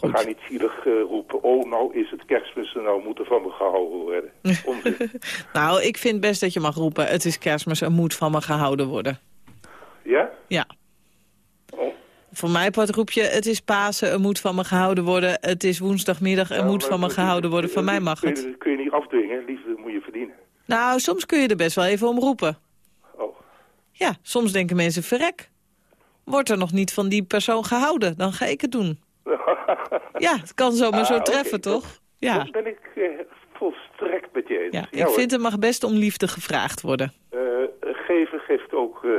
We gaan niet zielig eh, roepen, oh nou is het kerstmis en nou moet er van me gehouden worden. [laughs] Nou, ik vind best dat je mag roepen... het is kerstmis, er moet van me gehouden worden. Ja? Ja. Oh. Voor mij part roep je, het is Pasen, er moet van me gehouden worden. Het is woensdagmiddag, er moet van me gehouden worden. Van mij mag kun het. je, kun je niet afdwingen, liefde moet je verdienen. Nou, soms kun je er best wel even om roepen. Oh. Ja, soms denken mensen, verrek. Wordt er nog niet van die persoon gehouden, dan ga ik het doen. Ja, het kan zomaar Ah, zo oké, treffen, toch? Ja, Dat ben ik eh, volstrekt met je eens. ja. Ja, ik hoor. vind het mag best om liefde gevraagd worden. Eh, geven geeft ook eh,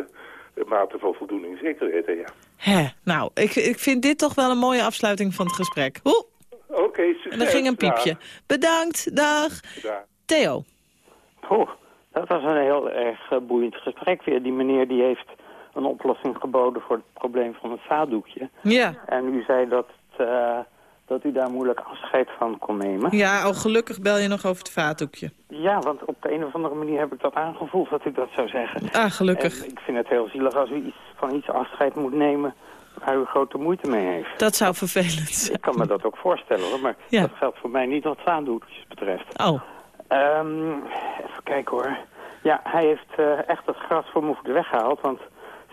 een mate van voldoening, zeker weten, ja. Hè, nou, ik, ik vind dit toch wel een mooie afsluiting van het gesprek. Hoe? Oké, succes. En er ging een Dag. piepje. Bedankt, dag. Dag. Theo. Oh, dat was een heel erg eh, boeiend gesprek weer. Die meneer die heeft een oplossing geboden voor het probleem van het vaatdoekje. Ja. En u zei dat, eh, dat u daar moeilijk afscheid van kon nemen. Ja, oh, gelukkig bel je nog over het vaatdoekje. Ja, want op de een of andere manier heb ik dat aangevoeld dat u dat zou zeggen. Ah, gelukkig. En ik vind het heel zielig als u iets, van iets afscheid moet nemen waar u grote moeite mee heeft. Dat zou vervelend zijn. Ik kan me dat ook voorstellen hoor, maar Ja. dat geldt voor mij niet wat vaatdoekjes betreft. Oh. Ehm, even kijken hoor. Ja, hij heeft eh, echt het gras voor me voor de weg gehaald, want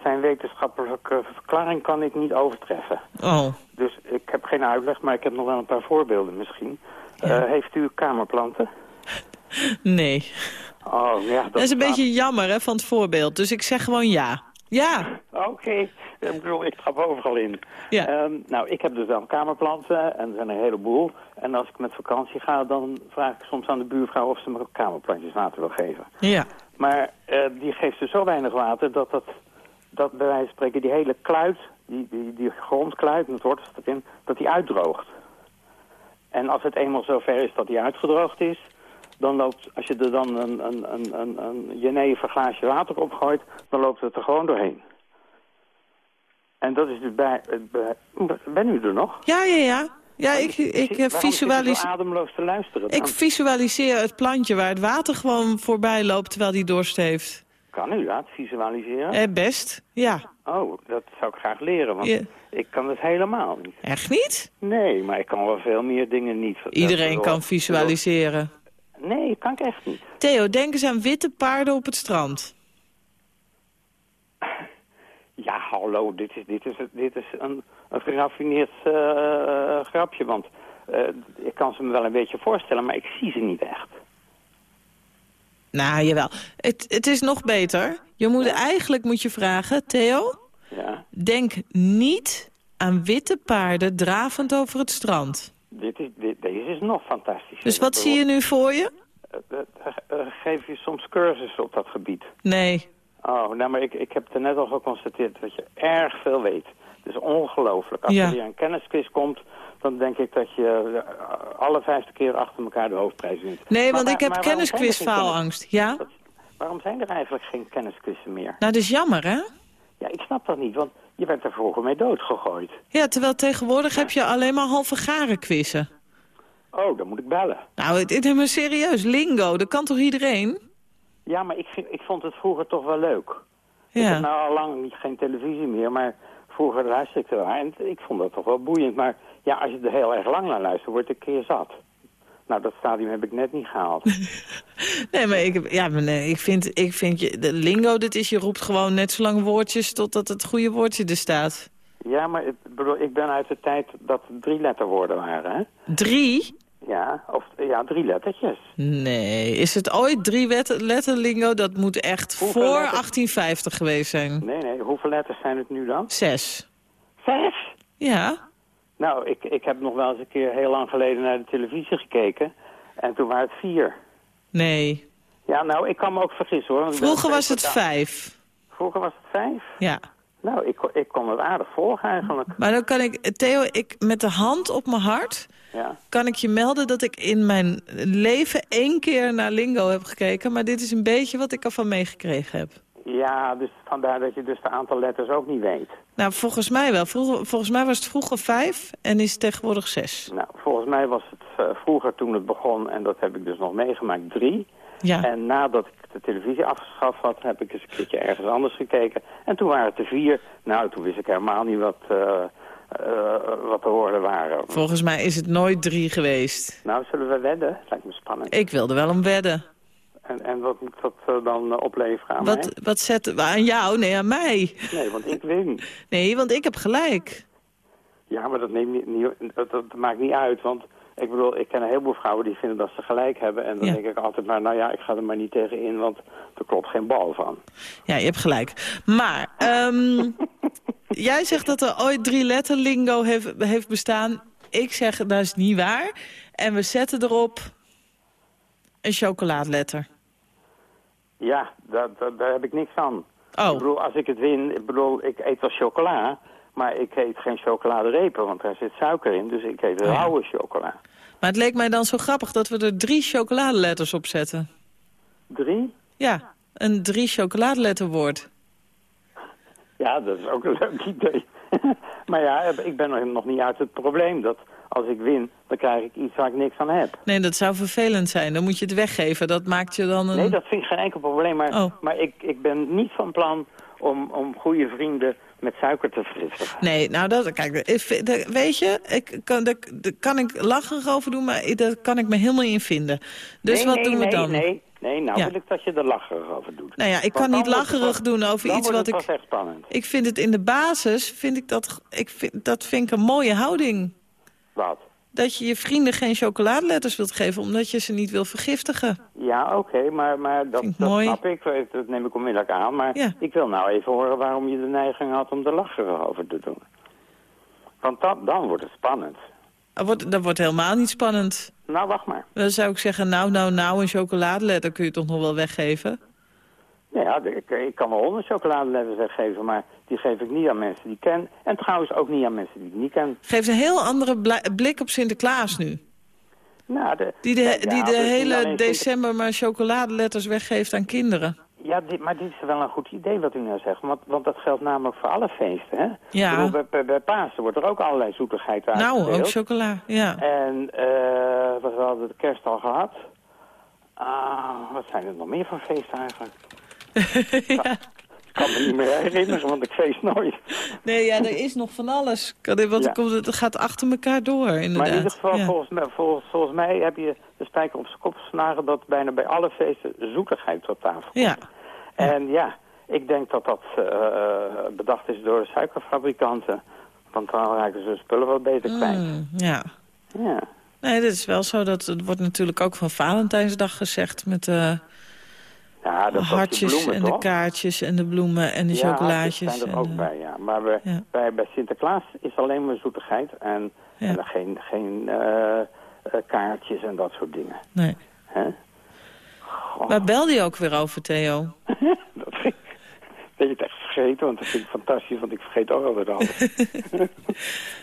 zijn wetenschappelijke verklaring kan ik niet overtreffen. Oh. Dus ik heb geen uitleg, maar ik heb nog wel een paar voorbeelden misschien. Eh, heeft u kamerplanten? Nee. Oh, ja. Dat, Dat is een beetje jammer hè, van het voorbeeld. Dus ik zeg gewoon ja. Ja. Oké, ik bedoel, ik trap overal in. Ja. Ehm, nou, ik heb dus wel kamerplanten en er zijn een heleboel. En als ik met vakantie ga, dan vraag ik soms aan de buurvrouw of ze me kamerplantjes water wil geven. Ja. Maar eh, die geeft dus zo weinig water dat, dat, dat bij wijze van spreken die hele kluit, die, die, die grondkluit met wortels erin, dat die uitdroogt. En als het eenmaal zover is dat die uitgedroogd is, dan loopt, als je er dan een, een, een, een, een jenever glaasje water op gooit, dan loopt het er gewoon doorheen. En dat is dus bij... bij- Ben u er nog? Ja, ja, ja. Ja, ik, ik eh, u visualiseer... ademloos te luisteren? Ik visualiseer het plantje waar het water gewoon voorbij loopt terwijl die dorst heeft. Kan u dat visualiseren? Eh, best, ja. Oh, dat zou ik graag leren, want Ja. ik kan het helemaal niet. Echt niet? Nee, maar ik kan wel veel meer dingen niet. Iedereen kan visualiseren. Nee, kan ik echt niet. Theo, denk eens aan witte paarden op het strand. Ja, hallo, dit is, dit is, dit is een, een geraffineerd eh, grapje, want eh, ik kan ze me wel een beetje voorstellen, maar ik zie ze niet echt. Nou, jawel. Het, het is nog beter. Je moet eigenlijk moet je vragen, Theo, Ja, denk niet aan witte paarden dravend over het strand. dit is, dit, deze is nog fantastisch. Dus wat zie je nu voor je? Eh, eh, eh, geef je soms cursussen op dat gebied? Nee. Oh, nou, maar ik, ik heb er net al geconstateerd dat je erg veel weet. Het is ongelooflijk. Als Ja. er weer een kennisquiz komt, dan denk ik dat je eh, alle vijfde keer achter elkaar de hoofdprijs wint. Nee, Maar want waar- ik heb kennisquizfaalangst. Ja? Waarom zijn er eigenlijk geen kennisquizzen meer? Nou, dat is jammer, hè? Ja, ik snap dat niet, want je bent er vroeger mee doodgegooid. Ja, terwijl tegenwoordig heb je alleen maar halve garen quizzen. Oh, dan moet ik bellen. Nou, het is maar serieus. Lingo, dat kan toch iedereen? Ja, maar ik, vind, ik vond het vroeger toch wel leuk. Ik Ja. heb nou al lang niet, geen televisie meer, maar vroeger luisterde ik er wel. En ik vond dat toch wel boeiend. Maar ja, als je er heel erg lang naar luistert, word ik een keer zat. Nou, dat stadium heb ik net niet gehaald. [laughs] Nee, maar ik, ja, maar nee, ik vind, ik vind je, de lingo, dit is, je roept gewoon net zo lang woordjes totdat het goede woordje er staat. ja, maar ik, bedoel, ik ben uit de tijd dat drie letterwoorden waren, hè? Drie? Ja, of ja, drie lettertjes. Nee, is het ooit drie wet- letter lingo? Dat moet echt Hoeveel voor letters? 1850 geweest zijn. Nee, nee, hoeveel letters zijn het nu dan? Zes. Zes? Ja. Nou, ik, ik heb nog wel eens een keer heel lang geleden naar de televisie gekeken. En toen waren het vier. Nee. Ja, nou, ik kan me ook vergissen hoor. Vroeger was het vijf. Vroeger was het vijf? Ja. Nou, ik, ik kon het aardig volgen eigenlijk. Maar dan kan ik, Theo, ik, met de hand op mijn hart... Ja. kan ik je melden dat ik in mijn leven één keer naar Lingo heb gekeken. Maar dit is een beetje wat ik ervan meegekregen heb. Ja, dus vandaar dat je dus de aantal letters ook niet weet. Nou, volgens mij wel. Vroeger, volgens mij was het vroeger vijf en is het tegenwoordig zes. Nou, volgens mij was het eh, vroeger toen het begon, en dat heb ik dus nog meegemaakt, drie. Ja. En nadat ik de televisie afgeschaft had, heb ik eens een keertje ergens anders gekeken. En toen waren het er vier. Nou, toen wist ik helemaal niet wat, eh, eh, wat de woorden waren. Volgens mij is het nooit drie geweest. Nou, zullen we wedden? Lijkt me spannend. Ik wilde wel om wedden. En, en wat moet dat eh, dan opleveren aan Wat, wat zetten we aan jou? Nee, aan mij. mij? Nee, want ik win. [laughs] Nee, want ik heb gelijk. Ja, maar dat, neemt niet, niet- dat, dat maakt niet uit, want ik bedoel, ik ken een heleboel vrouwen die vinden dat ze gelijk hebben. En dan Ja. denk ik altijd maar, nou ja, ik ga er maar niet tegen in, want er klopt geen bal van. Ja, je hebt gelijk. Maar, ehm, [laughs] jij zegt dat er ooit drie letter lingo heeft, heeft bestaan. Ik zeg, dat is niet waar. En we zetten erop een chocolaadletter. Ja, daar heb ik niks aan. Oh. Ik bedoel, als ik het win, ik bedoel, ik eet wel chocola, maar ik eet geen chocoladerepen, want daar zit suiker in. Dus ik eet Oh rauwe chocola. Maar het leek mij dan zo grappig dat we er drie chocoladeletters op zetten. Drie? Ja, een drie chocoladeletterwoord. Ja, dat is ook een leuk idee. [laughs] maar ja, ik ben nog- nog niet uit het probleem dat als ik win, dan krijg ik iets waar ik niks aan heb. Nee, dat zou vervelend zijn. Dan moet je het weggeven. Dat maakt je dan een... Nee, dat vind ik geen enkel probleem. Maar, Oh. maar ik, ik ben niet van plan om, om goede vrienden met suiker te vergiftigen. Nee, nou, dat, kijk, ik dat- weet je, ik kan, daar kan ik lacherig over doen, maar daar kan ik me helemaal in vinden. Dus nee, wat nee, doen we nee, dan? Nee, nee, nou Ja. wil ik dat je er lacherig over doet. Nou ja, ik Want kan niet lacherig doen over iets wat ik... pas echt spannend. Ik vind het in de basis, vind ik dat, ik vind, dat vind ik een mooie houding. Wat? Dat je je vrienden geen chocoladeletters wilt geven, omdat je ze niet wil vergiftigen. Ja, oké, maar, maar dat, dat mooi. snap ik. Dat neem ik onmiddellijk aan. Maar Ja. ik wil nou even horen waarom je de neiging had om er lacherig over te doen. Want dan, dan wordt het spannend. Dat wordt, dat wordt helemaal niet spannend. Nou, wacht maar. Dan zou ik zeggen, nou, nou, nou, een chocoladeletter kun je toch nog wel weggeven? Nou ja, ik, ik kan wel honderd chocoladeletters weggeven, maar die geef ik niet aan mensen die ik ken. En trouwens ook niet aan mensen die ik niet ken. Geeft een heel andere blik op Sinterklaas nu. Nou, de, Die de, ja, die ja, de dus hele december maar chocoladeletters weggeeft aan kinderen. Ja, dit, maar dit is wel een goed idee wat u nou zegt. Want, want dat geldt namelijk voor alle feesten, hè? Ja. Bedoel, bij, bij, bij Pasen wordt er ook allerlei zoetigheid uitgedeeld. Nou, ook chocola, ja. En wat we hadden de kerst al gehad. Ah, wat zijn er nog meer voor feesten eigenlijk? [laughs] ja. Ik kan me niet meer herinneren, want ik feest nooit. Nee, ja, er is nog van alles. Wat Ja. het gaat achter elkaar door, inderdaad. Maar in ieder geval, Ja. volgens, mij, volgens, volgens mij heb je de spijker op zijn kop geslagen... dat bijna bij alle feesten zoetigheid tot tafel komt. Ja. En ja, ik denk dat dat eh, bedacht is door de suikerfabrikanten. Want dan raken ze hun spullen wat beter kwijt. Mm, ja. Ja. Nee, dat is wel zo. Dat, het wordt natuurlijk ook van Valentijnsdag gezegd... met de ja, dat, hartjes bloemen, en de kaartjes en de bloemen en de ja, chocolaatjes. zijn er en ook de- bij, ja. Maar bij, Ja. bij, bij Sinterklaas is alleen maar zoetigheid en, Ja. en geen, geen eh, eh, kaartjes en dat soort dingen. Nee. Goh, Waar belde je ook weer over, Theo? [laughs] [laughs] dat dat je het echt vergeten, want dat vind ik fantastisch, want ik vergeet ook altijd alles. [laughs]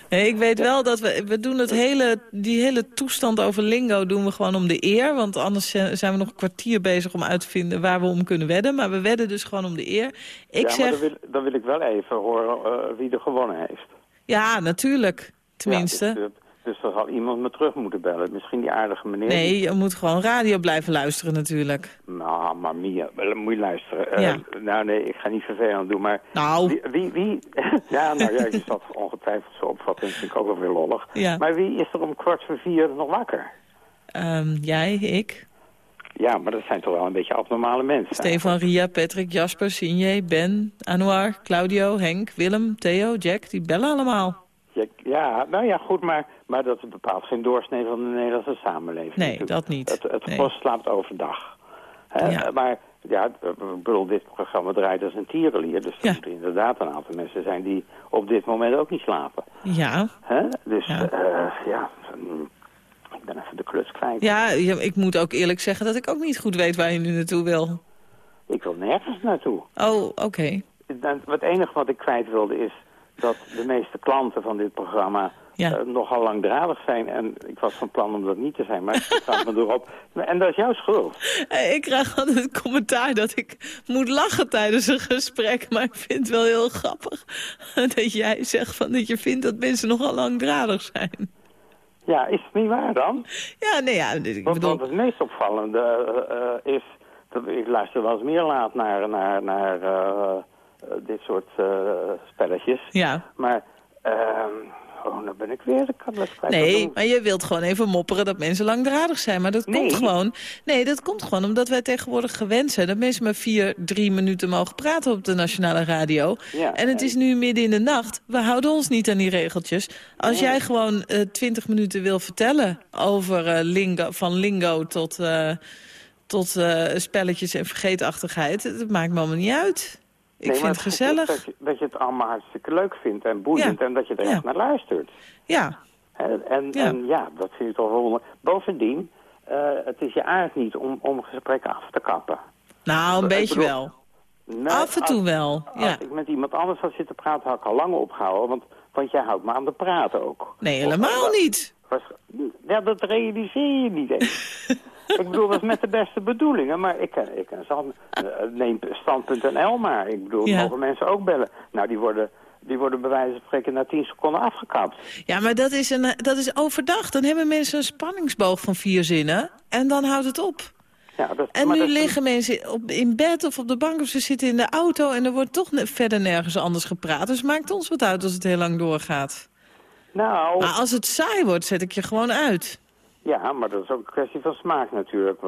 Nee, ik weet wel dat we, we doen het hele, die hele toestand over lingo doen we gewoon om de eer. Want anders zijn we nog een kwartier bezig om uit te vinden waar we om kunnen wedden. Maar we wedden dus gewoon om de eer. Ik ja, zeg, dan wil, dan wil ik wel even horen eh, wie er gewonnen heeft. ja, natuurlijk. Tenminste. Ja, dus, dan zal iemand me terug moeten bellen. Misschien die aardige meneer. nee, je moet gewoon radio blijven luisteren natuurlijk. Nou, maar Mia, moet je luisteren. Eh, Ja. Nou nee, ik ga niet vervelend doen, maar... Nou. Wie, wie, wie- [laughs] ja, nou ja, je zat ongetwijfeld zo opvatten, vind ik ook wel weer lollig. Ja. Maar wie is er om kwart voor vier nog wakker? Ehm, jij, ik, Ja, maar dat zijn toch wel een beetje abnormale mensen. Stefan, Ria, Patrick, Jasper, Sinje, Ben, Anouar, Claudio, Henk, Willem, Theo, Jack. Die bellen allemaal. Ja, ja, nou ja, goed, maar, maar dat bepaalt geen doorsnee van de Nederlandse samenleving. Nee, natuurlijk. dat niet. Het, het Nee. gros slaapt overdag. Hè? Ja. Maar ja, ik bedoel, dit programma draait als een tierenlier. Dus er Ja. moeten inderdaad een aantal mensen zijn die op dit moment ook niet slapen. Ja, Hè? Dus Ja. ja, ja ik ben even de klus kwijt. ja, ik moet ook eerlijk zeggen dat ik ook niet goed weet waar je nu naartoe wil. Ik wil nergens naartoe. Oh, oké. Dan- Het enige wat ik kwijt wilde is dat de meeste klanten van dit programma Ja. eh, nogal langdradig zijn. En ik was van plan om dat niet te zijn, maar het staat me erop. [laughs] En dat is jouw schuld. Eh, Ik krijg altijd het commentaar dat ik moet lachen tijdens een gesprek. Maar ik vind het wel heel grappig [laughs] dat jij zegt van dat je vindt dat mensen nogal langdradig zijn. Ja, is het niet waar dan? Ja, nee, ja, ik Want, bedoel... want het meest opvallende eh, is... Dat, ik luister wel eens meer laat naar, naar, naar dit soort eh, spelletjes. Ja. Maar, ehm oh, nou ben ik weer de kwijt. Nee, maar je wilt gewoon even mopperen dat mensen langdradig zijn. Maar dat Nee. komt gewoon... Nee, dat komt gewoon omdat wij tegenwoordig gewend zijn... dat mensen maar vier, drie minuten mogen praten op de nationale radio. Ja, en het is nu midden in de nacht. We houden ons niet aan die regeltjes. Als jij gewoon eh, twintig minuten wil vertellen over eh, lingo, van lingo tot, eh, tot eh, spelletjes en vergeetachtigheid... dat maakt me allemaal niet uit. Ik Nee, vind het gezellig. Dat je, dat je het allemaal hartstikke leuk vindt en boeiend Ja. en dat je er Ja. echt naar luistert. Ja, En, Ja. en ja, dat vind ik toch wel wonder. Bovendien, eh, het is je aard niet om, om gesprekken af te kappen. nou, een beetje bedoel- wel. Af en toe als- wel, Als ja. ik met iemand anders had zitten praten, had ik al lang opgehouden. Want, want jij houdt me aan de praten ook. Nee, helemaal niet. Was, ja, dat realiseer je niet eens. [laughs] ik bedoel, dat is met de beste bedoelingen. Maar ik, ken- ik ken Zand- eh, neem stand.nl maar. Ik bedoel, Ja. mogen mensen ook bellen. Nou, die worden, die worden bij wijze van spreken na 10 seconden afgekapt. Ja, maar dat is, een, dat is overdag. Dan hebben mensen een spanningsboog van vier zinnen. En dan houdt het op. Ja, dat, En nu dat- liggen mensen op, in bed of op de bank of ze zitten in de auto... en er wordt toch verder nergens anders gepraat. Dus maakt ons wat uit als het heel lang doorgaat. Nou, Maar als het saai wordt, zet ik je gewoon uit. ja, maar dat is ook een kwestie van smaak natuurlijk.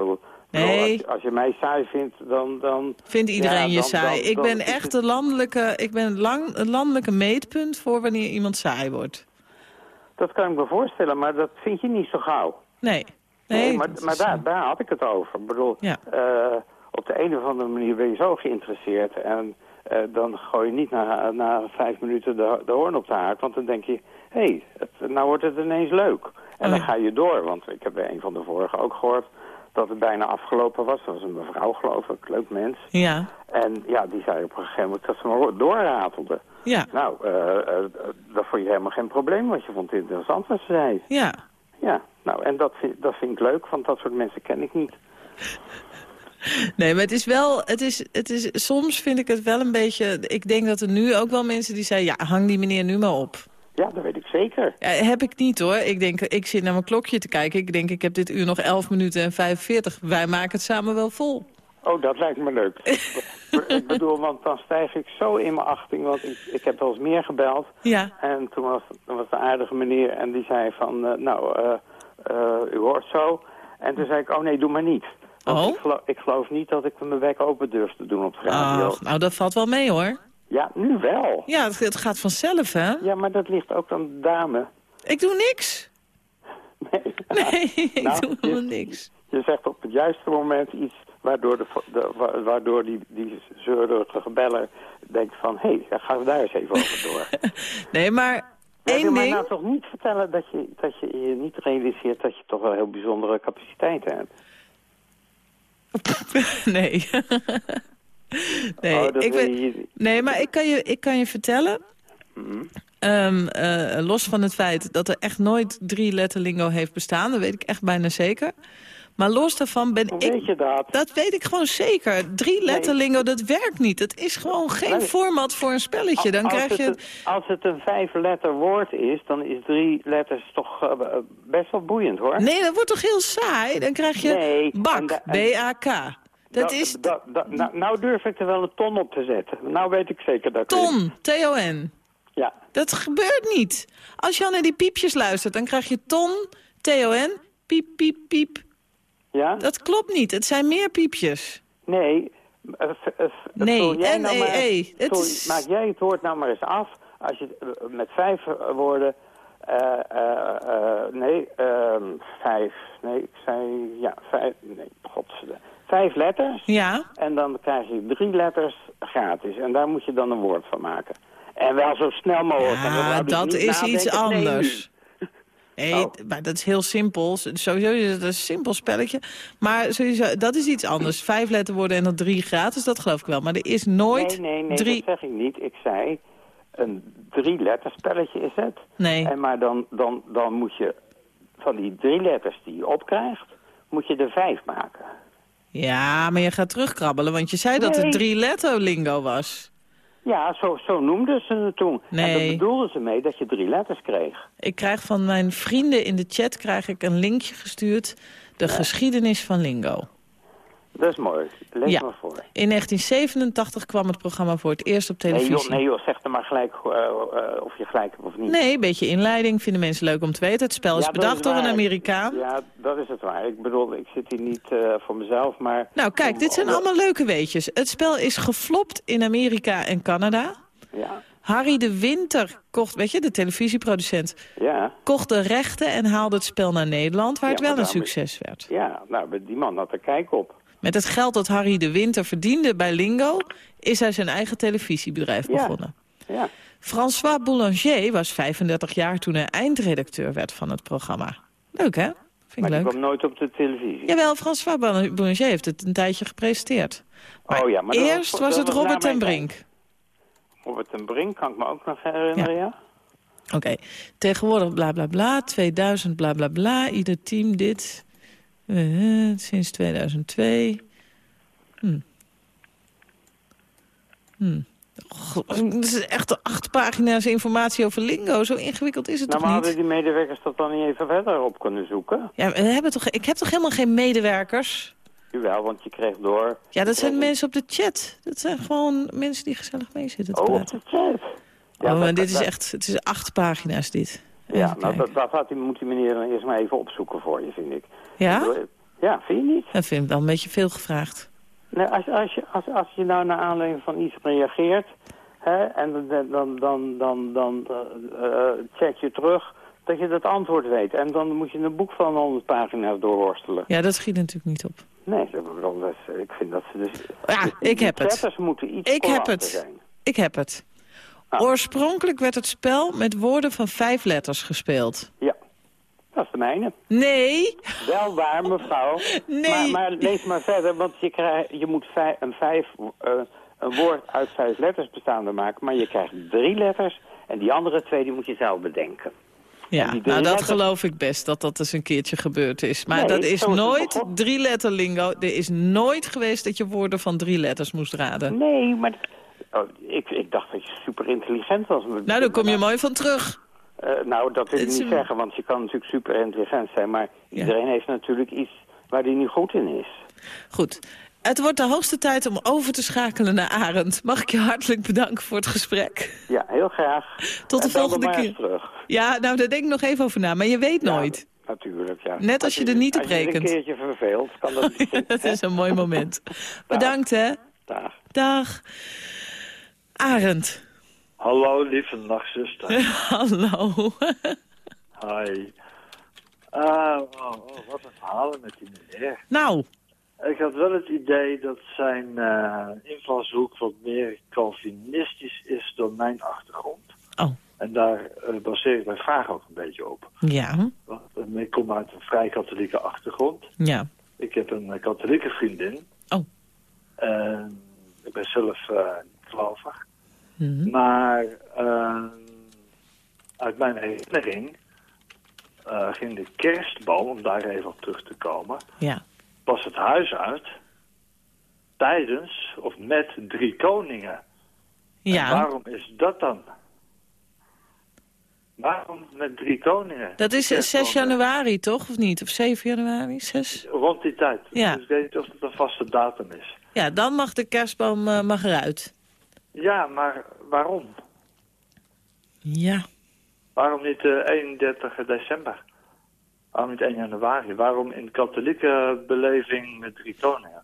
Nee. Als, als je mij saai vindt, dan... dan Vindt iedereen ja, je saai. dan- ik ben echt een landelijke, ik ben lang, een landelijke meetpunt voor wanneer iemand saai wordt. Dat kan ik me voorstellen, maar dat vind je niet zo gauw. Nee. Nee, maar, maar daar, daar had ik het over. Ik bedoel, Ja. eh, op de een of andere manier ben je zo geïnteresseerd... en eh, dan gooi je niet na, na vijf minuten de, de hoorn op de haard... want dan denk je, hé, hey, nou wordt het ineens leuk. En Oh, dan ja. ga je door, want ik heb bij een van de vorige ook gehoord... dat het bijna afgelopen was. Dat was een mevrouw, geloof ik, leuk mens. Ja, En ja, die zei op een gegeven moment dat ze maar doorratelde. ja, Nou, eh, eh, dat vond je helemaal geen probleem, want je vond het interessant wat ze zei. ja. Ja, nou, en dat vind, dat vind ik leuk, want dat soort mensen ken ik niet. Nee, maar het is wel, het is, het is, soms vind ik het wel een beetje... Ik denk dat er nu ook wel mensen die zeggen... ja, hang die meneer nu maar op. Ja, dat weet ik zeker. Ja, heb ik niet hoor. Ik denk, ik zit naar mijn klokje te kijken. Ik denk, ik heb dit uur nog 11 minuten en 45. Wij maken het samen wel vol. Oh, dat lijkt me leuk. [laughs] ik bedoel, want dan stijg ik zo in mijn achting. Want ik, ik heb wel eens meer gebeld. Ja. En toen was, toen was de aardige meneer en die zei van... eh, nou, eh, eh, u hoort zo. En toen zei ik, oh nee, doe maar niet. Oh? ik, geloof, ik geloof niet dat ik mijn bek open durf te doen op de radio. Ach, nou, dat valt wel mee hoor. Ja, nu wel. Ja, het, het gaat vanzelf, hè? Ja, maar dat ligt ook aan de dame. Ik doe niks. Nee, [laughs] Nee, ik [laughs] Nou, doe helemaal niks. Je zegt op het juiste moment iets waardoor, de, de, wa- waardoor die, die denkt van... hé, hey, gaan we daar eens even over door. [laughs] Nee, maar je één ding... nou toch niet vertellen dat je, dat je je niet realiseert dat je toch wel heel bijzondere capaciteiten hebt? [laughs] nee. [laughs] nee, Oh, ik niet. nee, maar ik kan je, ik kan je vertellen... Mhm. ehm, eh, los van het feit dat er echt nooit drie letterlingo heeft bestaan... dat weet ik echt bijna zeker. Maar los daarvan ben Hoe ik... weet je dat? Dat weet ik gewoon zeker. Drie letterlingo, dat werkt niet. Het is gewoon geen Nee. format voor een spelletje. Dan als krijg het je... een- als het een vijf-letter woord is, dan is drie letters toch eh, eh, best wel boeiend, hoor. Nee, dat wordt toch heel saai? Dan krijg je Nee, bak, B-A-K. Dat Da- is da- da- nou, nou durf ik er wel een ton op te zetten. Nou weet ik zeker dat ton, T-O-N. Ja. Dat gebeurt niet. Als je al naar die piepjes luistert, dan krijg je ton, T-O-N, piep, piep, piep. Ja? Dat klopt niet. Het zijn meer piepjes. Nee. f- Nee, nou maar- N-E-E. Het vul- is- Maak jij het woord nou maar eens af. Als je met vijf woorden... nee, ehm, vijf. Nee, ik zei... Ja, vijf. Nee, godsverdomme. Vijf letters. Ja. En dan krijg je drie letters gratis. En daar moet je dan een woord van maken. En wel zo snel mogelijk. Dan Ja, dat is iets anders. Nee, Oh. maar dat is heel simpel. Sowieso is het een simpel spelletje. Maar sowieso, dat is iets anders. Vijf letterwoorden en dan drie gratis, dat geloof ik wel. Maar er is nooit Nee, nee, nee, drie... dat zeg ik niet. Ik zei, een drie-letterspelletje is het. Nee. En maar dan, dan, dan moet je van die drie letters die je opkrijgt, moet je er vijf maken. Ja, maar je gaat terugkrabbelen, want je zei dat het drie letter lingo was. Ja, zo, zo noemden ze het toen. En Nee. dat bedoelden ze mee dat je drie letters kreeg. Ik krijg van mijn vrienden in de chat krijg ik een linkje gestuurd. De geschiedenis van lingo. Dat is mooi. Lees Ja. maar voor. In 1987 kwam het programma voor het eerst op Nee televisie. joh, nee joh, zeg er maar gelijk eh, eh, of je gelijk hebt of niet. Nee, een beetje inleiding. Vinden mensen leuk om te weten. Het spel is Ja, bedacht door een. Amerikaan. Ja, dat is het waar. Ik bedoel, ik zit hier niet eh, voor mezelf, maar... Nou, kijk, dit zijn om- allemaal leuke weetjes. Het spel is geflopt in Amerika en Canada. Ja, Harry de Winter kocht, weet je, de televisieproducent... ja, kocht de rechten en haalde het spel naar Nederland... waar Ja, het wel een succes werd. ja. Nou, die man had er kijk op. Met het geld dat Harry de Winter verdiende bij Lingo... is hij zijn eigen televisiebedrijf begonnen. Ja. François Boulanger was 35 jaar toen hij eindredacteur werd van het programma. Leuk, hè? Vind ik Maar leuk. kwam nooit op de televisie. Jawel, François Boulanger heeft het een tijdje gepresenteerd. Maar oh ja, maar eerst was, het Robert ten Brink. tijd. Robert ten Brink kan ik me ook nog herinneren, ja. Oké, tegenwoordig bla bla bla, 2000 bla bla bla, ieder team dit. Eh, sinds 2002. Hm. Hm. Het is echt acht pagina's informatie over lingo. Zo ingewikkeld is het Nou, toch maar niet? hadden die medewerkers dat dan niet even verder op kunnen zoeken? Ja, we hebben toch, ik heb toch helemaal geen medewerkers? Jawel, want je kreeg door... Ja, dat zijn mensen op de chat. Dat zijn gewoon mensen die gezellig meezitten te Oh, op de chat. Ja, oh, maar dat- dit is echt, het is acht pagina's dit. Ja, nou, dat, dat had die, moet die meneer dan eerst maar even opzoeken voor je, vind ik. Ja? Ja, vind je niet? Dat vind ik wel een beetje veel gevraagd. Nee, als, als, je, als, als je nou naar aanleiding van iets reageert... Hè, en dan, dan, dan, dan, dan eh, check je terug dat je dat antwoord weet. En dan moet je een boek van 100 pagina's doorworstelen. Ja, dat schiet natuurlijk niet op. Nee, ik vind dat ze dus... Ja, ik heb het. moeten iets Ik heb het. zijn. Ik heb het. Ah. Oorspronkelijk werd het spel met woorden van vijf letters gespeeld. Ja, de mijne. Nee, Wel waar, mevrouw. Nee. Maar, maar lees maar verder, want je, krijgt, je moet vijf, een, vijf, eh, een woord uit vijf letters bestaande maken. Maar je krijgt drie letters en die andere twee die moet je zelf bedenken. Ja, nou dat letters- geloof ik best, dat dat eens een keertje gebeurd is. Maar Nee, dat is nooit drie letter lingo. Er is nooit geweest dat je woorden van drie letters moest raden. Nee, maar oh, ik, ik dacht dat je super intelligent was. Nou, daar kom je mooi van terug. Eh, nou, dat wil ik niet zeggen, want je kan natuurlijk super intelligent zijn. Maar iedereen heeft natuurlijk iets waar hij niet goed in is. Goed. Het wordt de hoogste tijd om over te schakelen naar Arend. Mag ik je hartelijk bedanken voor het gesprek. Ja, heel graag. Tot de En volgende er keer. terug. Ja, nou, daar denk ik nog even over na. Maar je weet nooit. Natuurlijk, ja. Net als je er niet op Als je rekent. een keertje verveelt, kan dat [laughs] dat is een mooi moment. [laughs] Bedankt, hè. Dag. Dag. Arend. Hallo, lieve nachtzuster. [laughs] Hallo. Hi. Oh, oh, wat een verhalen met die meneer. Nou, Ik had wel het idee dat zijn eh, invalshoek wat meer Calvinistisch is dan mijn achtergrond. Oh. En daar eh, baseer ik mijn vraag ook een beetje op. ja. Want eh, ik kom uit een vrij katholieke achtergrond. Ja. Ik heb een katholieke vriendin. Oh. Ik ben zelf eh Mhm. Maar eh, uit mijn herinnering eh, ging de kerstboom, om daar even op terug te komen, Ja. pas het huis uit tijdens of met drie koningen. En Ja. waarom is dat dan? Waarom met drie koningen? Dat is eh, Kerstboom, 6 januari, toch? Of niet? Of 7 januari? 6? Rond die tijd. Ja. Dus ik weet niet of het een vaste datum is. Ja, dan mag de kerstboom eh, mag eruit. Ja, maar waarom? Ja. Waarom niet eh 31 december? Waarom niet 1 januari? Waarom in katholieke beleving met drie koningen?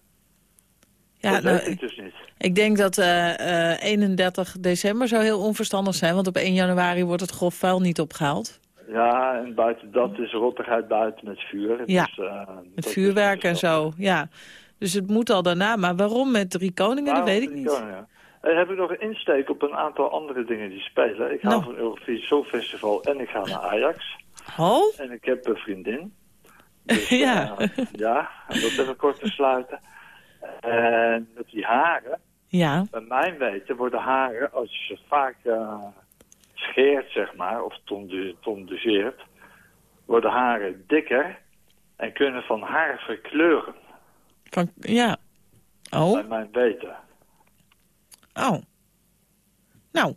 Ja, dat nou, weet ik dus niet. Ik denk dat eh, eh, 31 december zou heel onverstandig zijn. Want op 1 januari wordt het grof vuil niet opgehaald. Ja, en buiten dat is rottigheid buiten met vuur. Ja, Dus, eh, Met vuurwerk en dus zo. Ja. Dus het moet al daarna. Maar waarom met drie koningen, Waarom dat weet ik niet. koningen? Eh, heb ik nog een insteek op een aantal andere dingen die spelen. Ik hou Nou. van Eurovisie Songfestival en ik ga naar Ajax. Oh? En ik heb een vriendin. [laughs] Dus, Ja. eh, ja, om dat even kort te sluiten. En met die haren, Ja. bij mijn weten worden haren, als je ze vaak eh, scheert, zeg maar, of tonduseert, worden haren dikker en kunnen van haar verkleuren, Van, ja. Oh. bij mijn weten. Oh. Nou.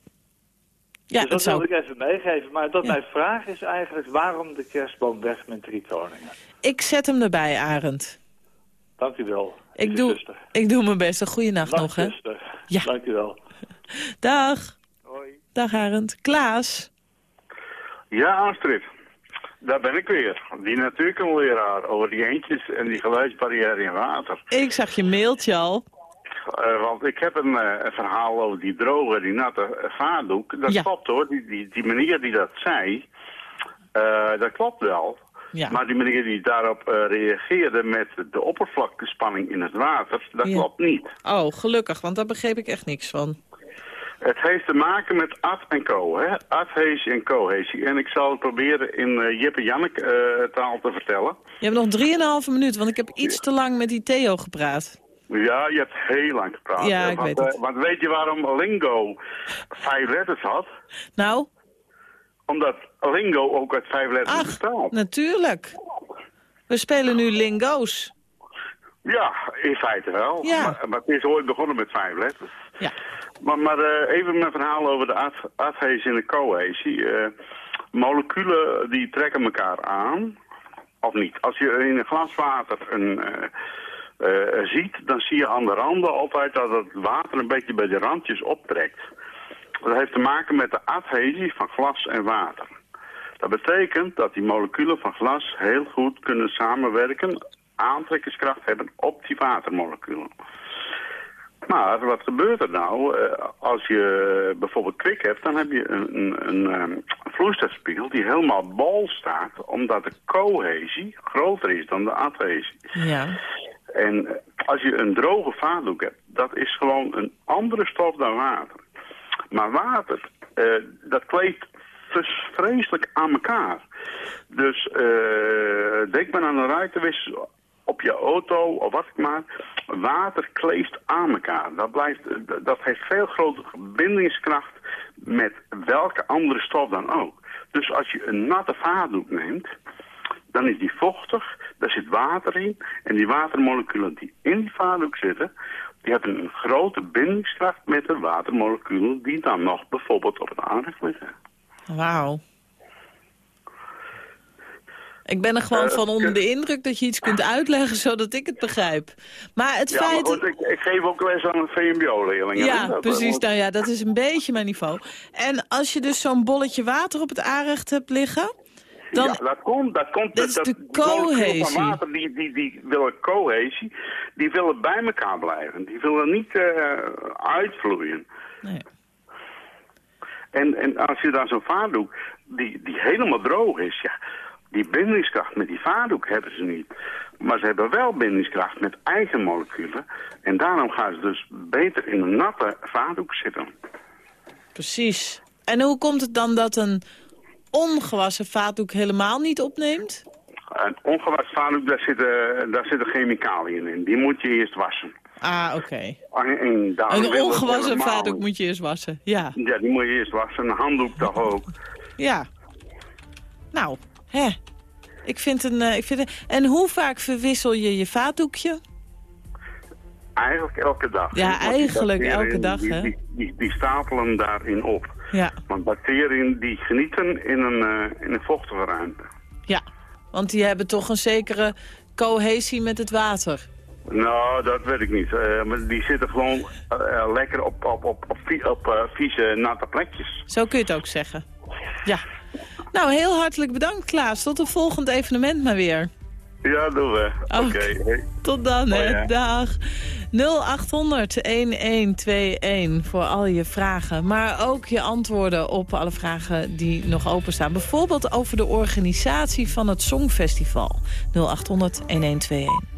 Ja, dus dat zou... wil ik even meegeven. Maar dat Ja. mijn vraag is eigenlijk, waarom de kerstboom weg met drie koningen? Ik zet hem erbij, Arend. Dank u wel, Ik doe, zuster. ik doe mijn best. Een goede nacht nog, hè. Ja. Dank u wel. [laughs] Dag. Hoi. Dag, Arend. Klaas. Ja, Astrid. Daar ben ik weer. Die natuurkundeleraar over die eentjes en die geluidsbarrière in water. Ik zag je mailtje al. Eh, want ik heb een, eh, een verhaal over die droge, die natte eh, vaatdoek. Dat Ja. klopt hoor, die, die, die meneer die dat zei, dat klopt wel. Ja. Maar die meneer die daarop reageerde met de oppervlaktespanning in het water, dat Ja. klopt niet. Oh, gelukkig, want daar begreep ik echt niks van. Het heeft te maken met Ad en Co. Hè? Adhesi en Cohesi. En ik zal het proberen in eh Jip en Janneke eh, taal te vertellen. Je hebt nog 3,5 minuten, want ik heb iets te lang met die Theo gepraat. Ja, je hebt heel lang gepraat. Ja, hè, ik want, weet het. eh, want weet je waarom Lingo vijf letters had? Nou, Omdat Lingo ook uit vijf letters ach, bestaat. natuurlijk. We spelen nu lingo's. Ja, in feite wel. Ja. Maar, maar het is ooit begonnen met vijf letters. Ja. Maar, maar eh, even mijn verhaal over de ad- adhesi en de cohesi. Eh, moleculen die trekken elkaar aan, of niet. Als je in een glas water een, eh, ziet, dan zie je aan de randen altijd dat het water een beetje bij de randjes optrekt. Dat heeft te maken met de adhesie van glas en water. Dat betekent dat die moleculen van glas heel goed kunnen samenwerken, aantrekkingskracht hebben op die watermoleculen. Maar wat gebeurt er nou? eh, als je bijvoorbeeld kwik hebt, dan heb je een, een, een, ehm, vloeistofspiegel die helemaal bol staat, omdat de cohesie groter is dan de adhesie. Ja. En als je een droge vaatdoek hebt, dat is gewoon een andere stof dan water. Maar water, eh, dat kleeft vreselijk aan elkaar. Dus eh, denk maar aan een ruitenwissel op je auto of wat ik maar. Water kleeft aan elkaar. Dat, blijft, dat heeft veel grotere bindingskracht met welke andere stof dan ook. Dus als je een natte vaatdoek neemt, dan is die vochtig, daar zit water in. En die watermoleculen die in die vaatdoek zitten, die hebben een grote bindingskracht met de watermoleculen die dan nog bijvoorbeeld op het aanrecht liggen. Wauw. Ik ben er gewoon Eh, van onder de indruk dat je iets kunt uitleggen zodat ik het begrijp. Maar het ja, maar feit... goed, ik, ik geef ook les aan een VMBO-leerling. Ja, precies. Nou ja, dat is een beetje mijn niveau. En als je dus zo'n bolletje water op het aanrecht hebt liggen... Dan, Ja, dat komt, dat komt. Dat is de cohesie. Van water, die, die, die willen cohesie, die willen bij elkaar blijven. Die willen niet eh, uitvloeien. Nee. En, en als je dan zo'n vaatdoek, die, die helemaal droog is, ja, die bindingskracht met die vaatdoek hebben ze niet. Maar ze hebben wel bindingskracht met eigen moleculen. En daarom gaan ze dus beter in een natte vaatdoek zitten. Precies. En hoe komt het dan dat een ongewassen vaatdoek helemaal niet opneemt? Een ongewassen vaatdoek, daar zitten, daar zitten chemicaliën in. Die moet je eerst wassen. Ah, oké. Een ongewassen vaatdoek moet je eerst wassen. Ja, Ja, die moet je eerst wassen. Een handdoek toch ook. [laughs] ja. Nou, hè. Ik vind een... eh, ik vind een... En hoe vaak verwissel je je vaatdoekje? Eigenlijk elke dag. Ja, eigenlijk elke dag, die, hè? Die, die, die stapelen daarin op. Ja, Want bacteriën die genieten in een, eh, in een vochtige ruimte. ja. Want die hebben toch een zekere cohesie met het water. Nou, dat weet ik niet. Eh, maar die zitten gewoon eh, lekker op, op, op, op, op vieze, natte plekjes. Zo kun je het ook zeggen. Ja. Nou, heel hartelijk bedankt Klaas. Tot een volgend evenement maar weer. Ja, doen we. Oké. Oké. Tot dan, hè. Dag. 0800-1121 voor al je vragen. Maar ook je antwoorden op alle vragen die nog openstaan. Bijvoorbeeld over de organisatie van het Songfestival. 0800-1121.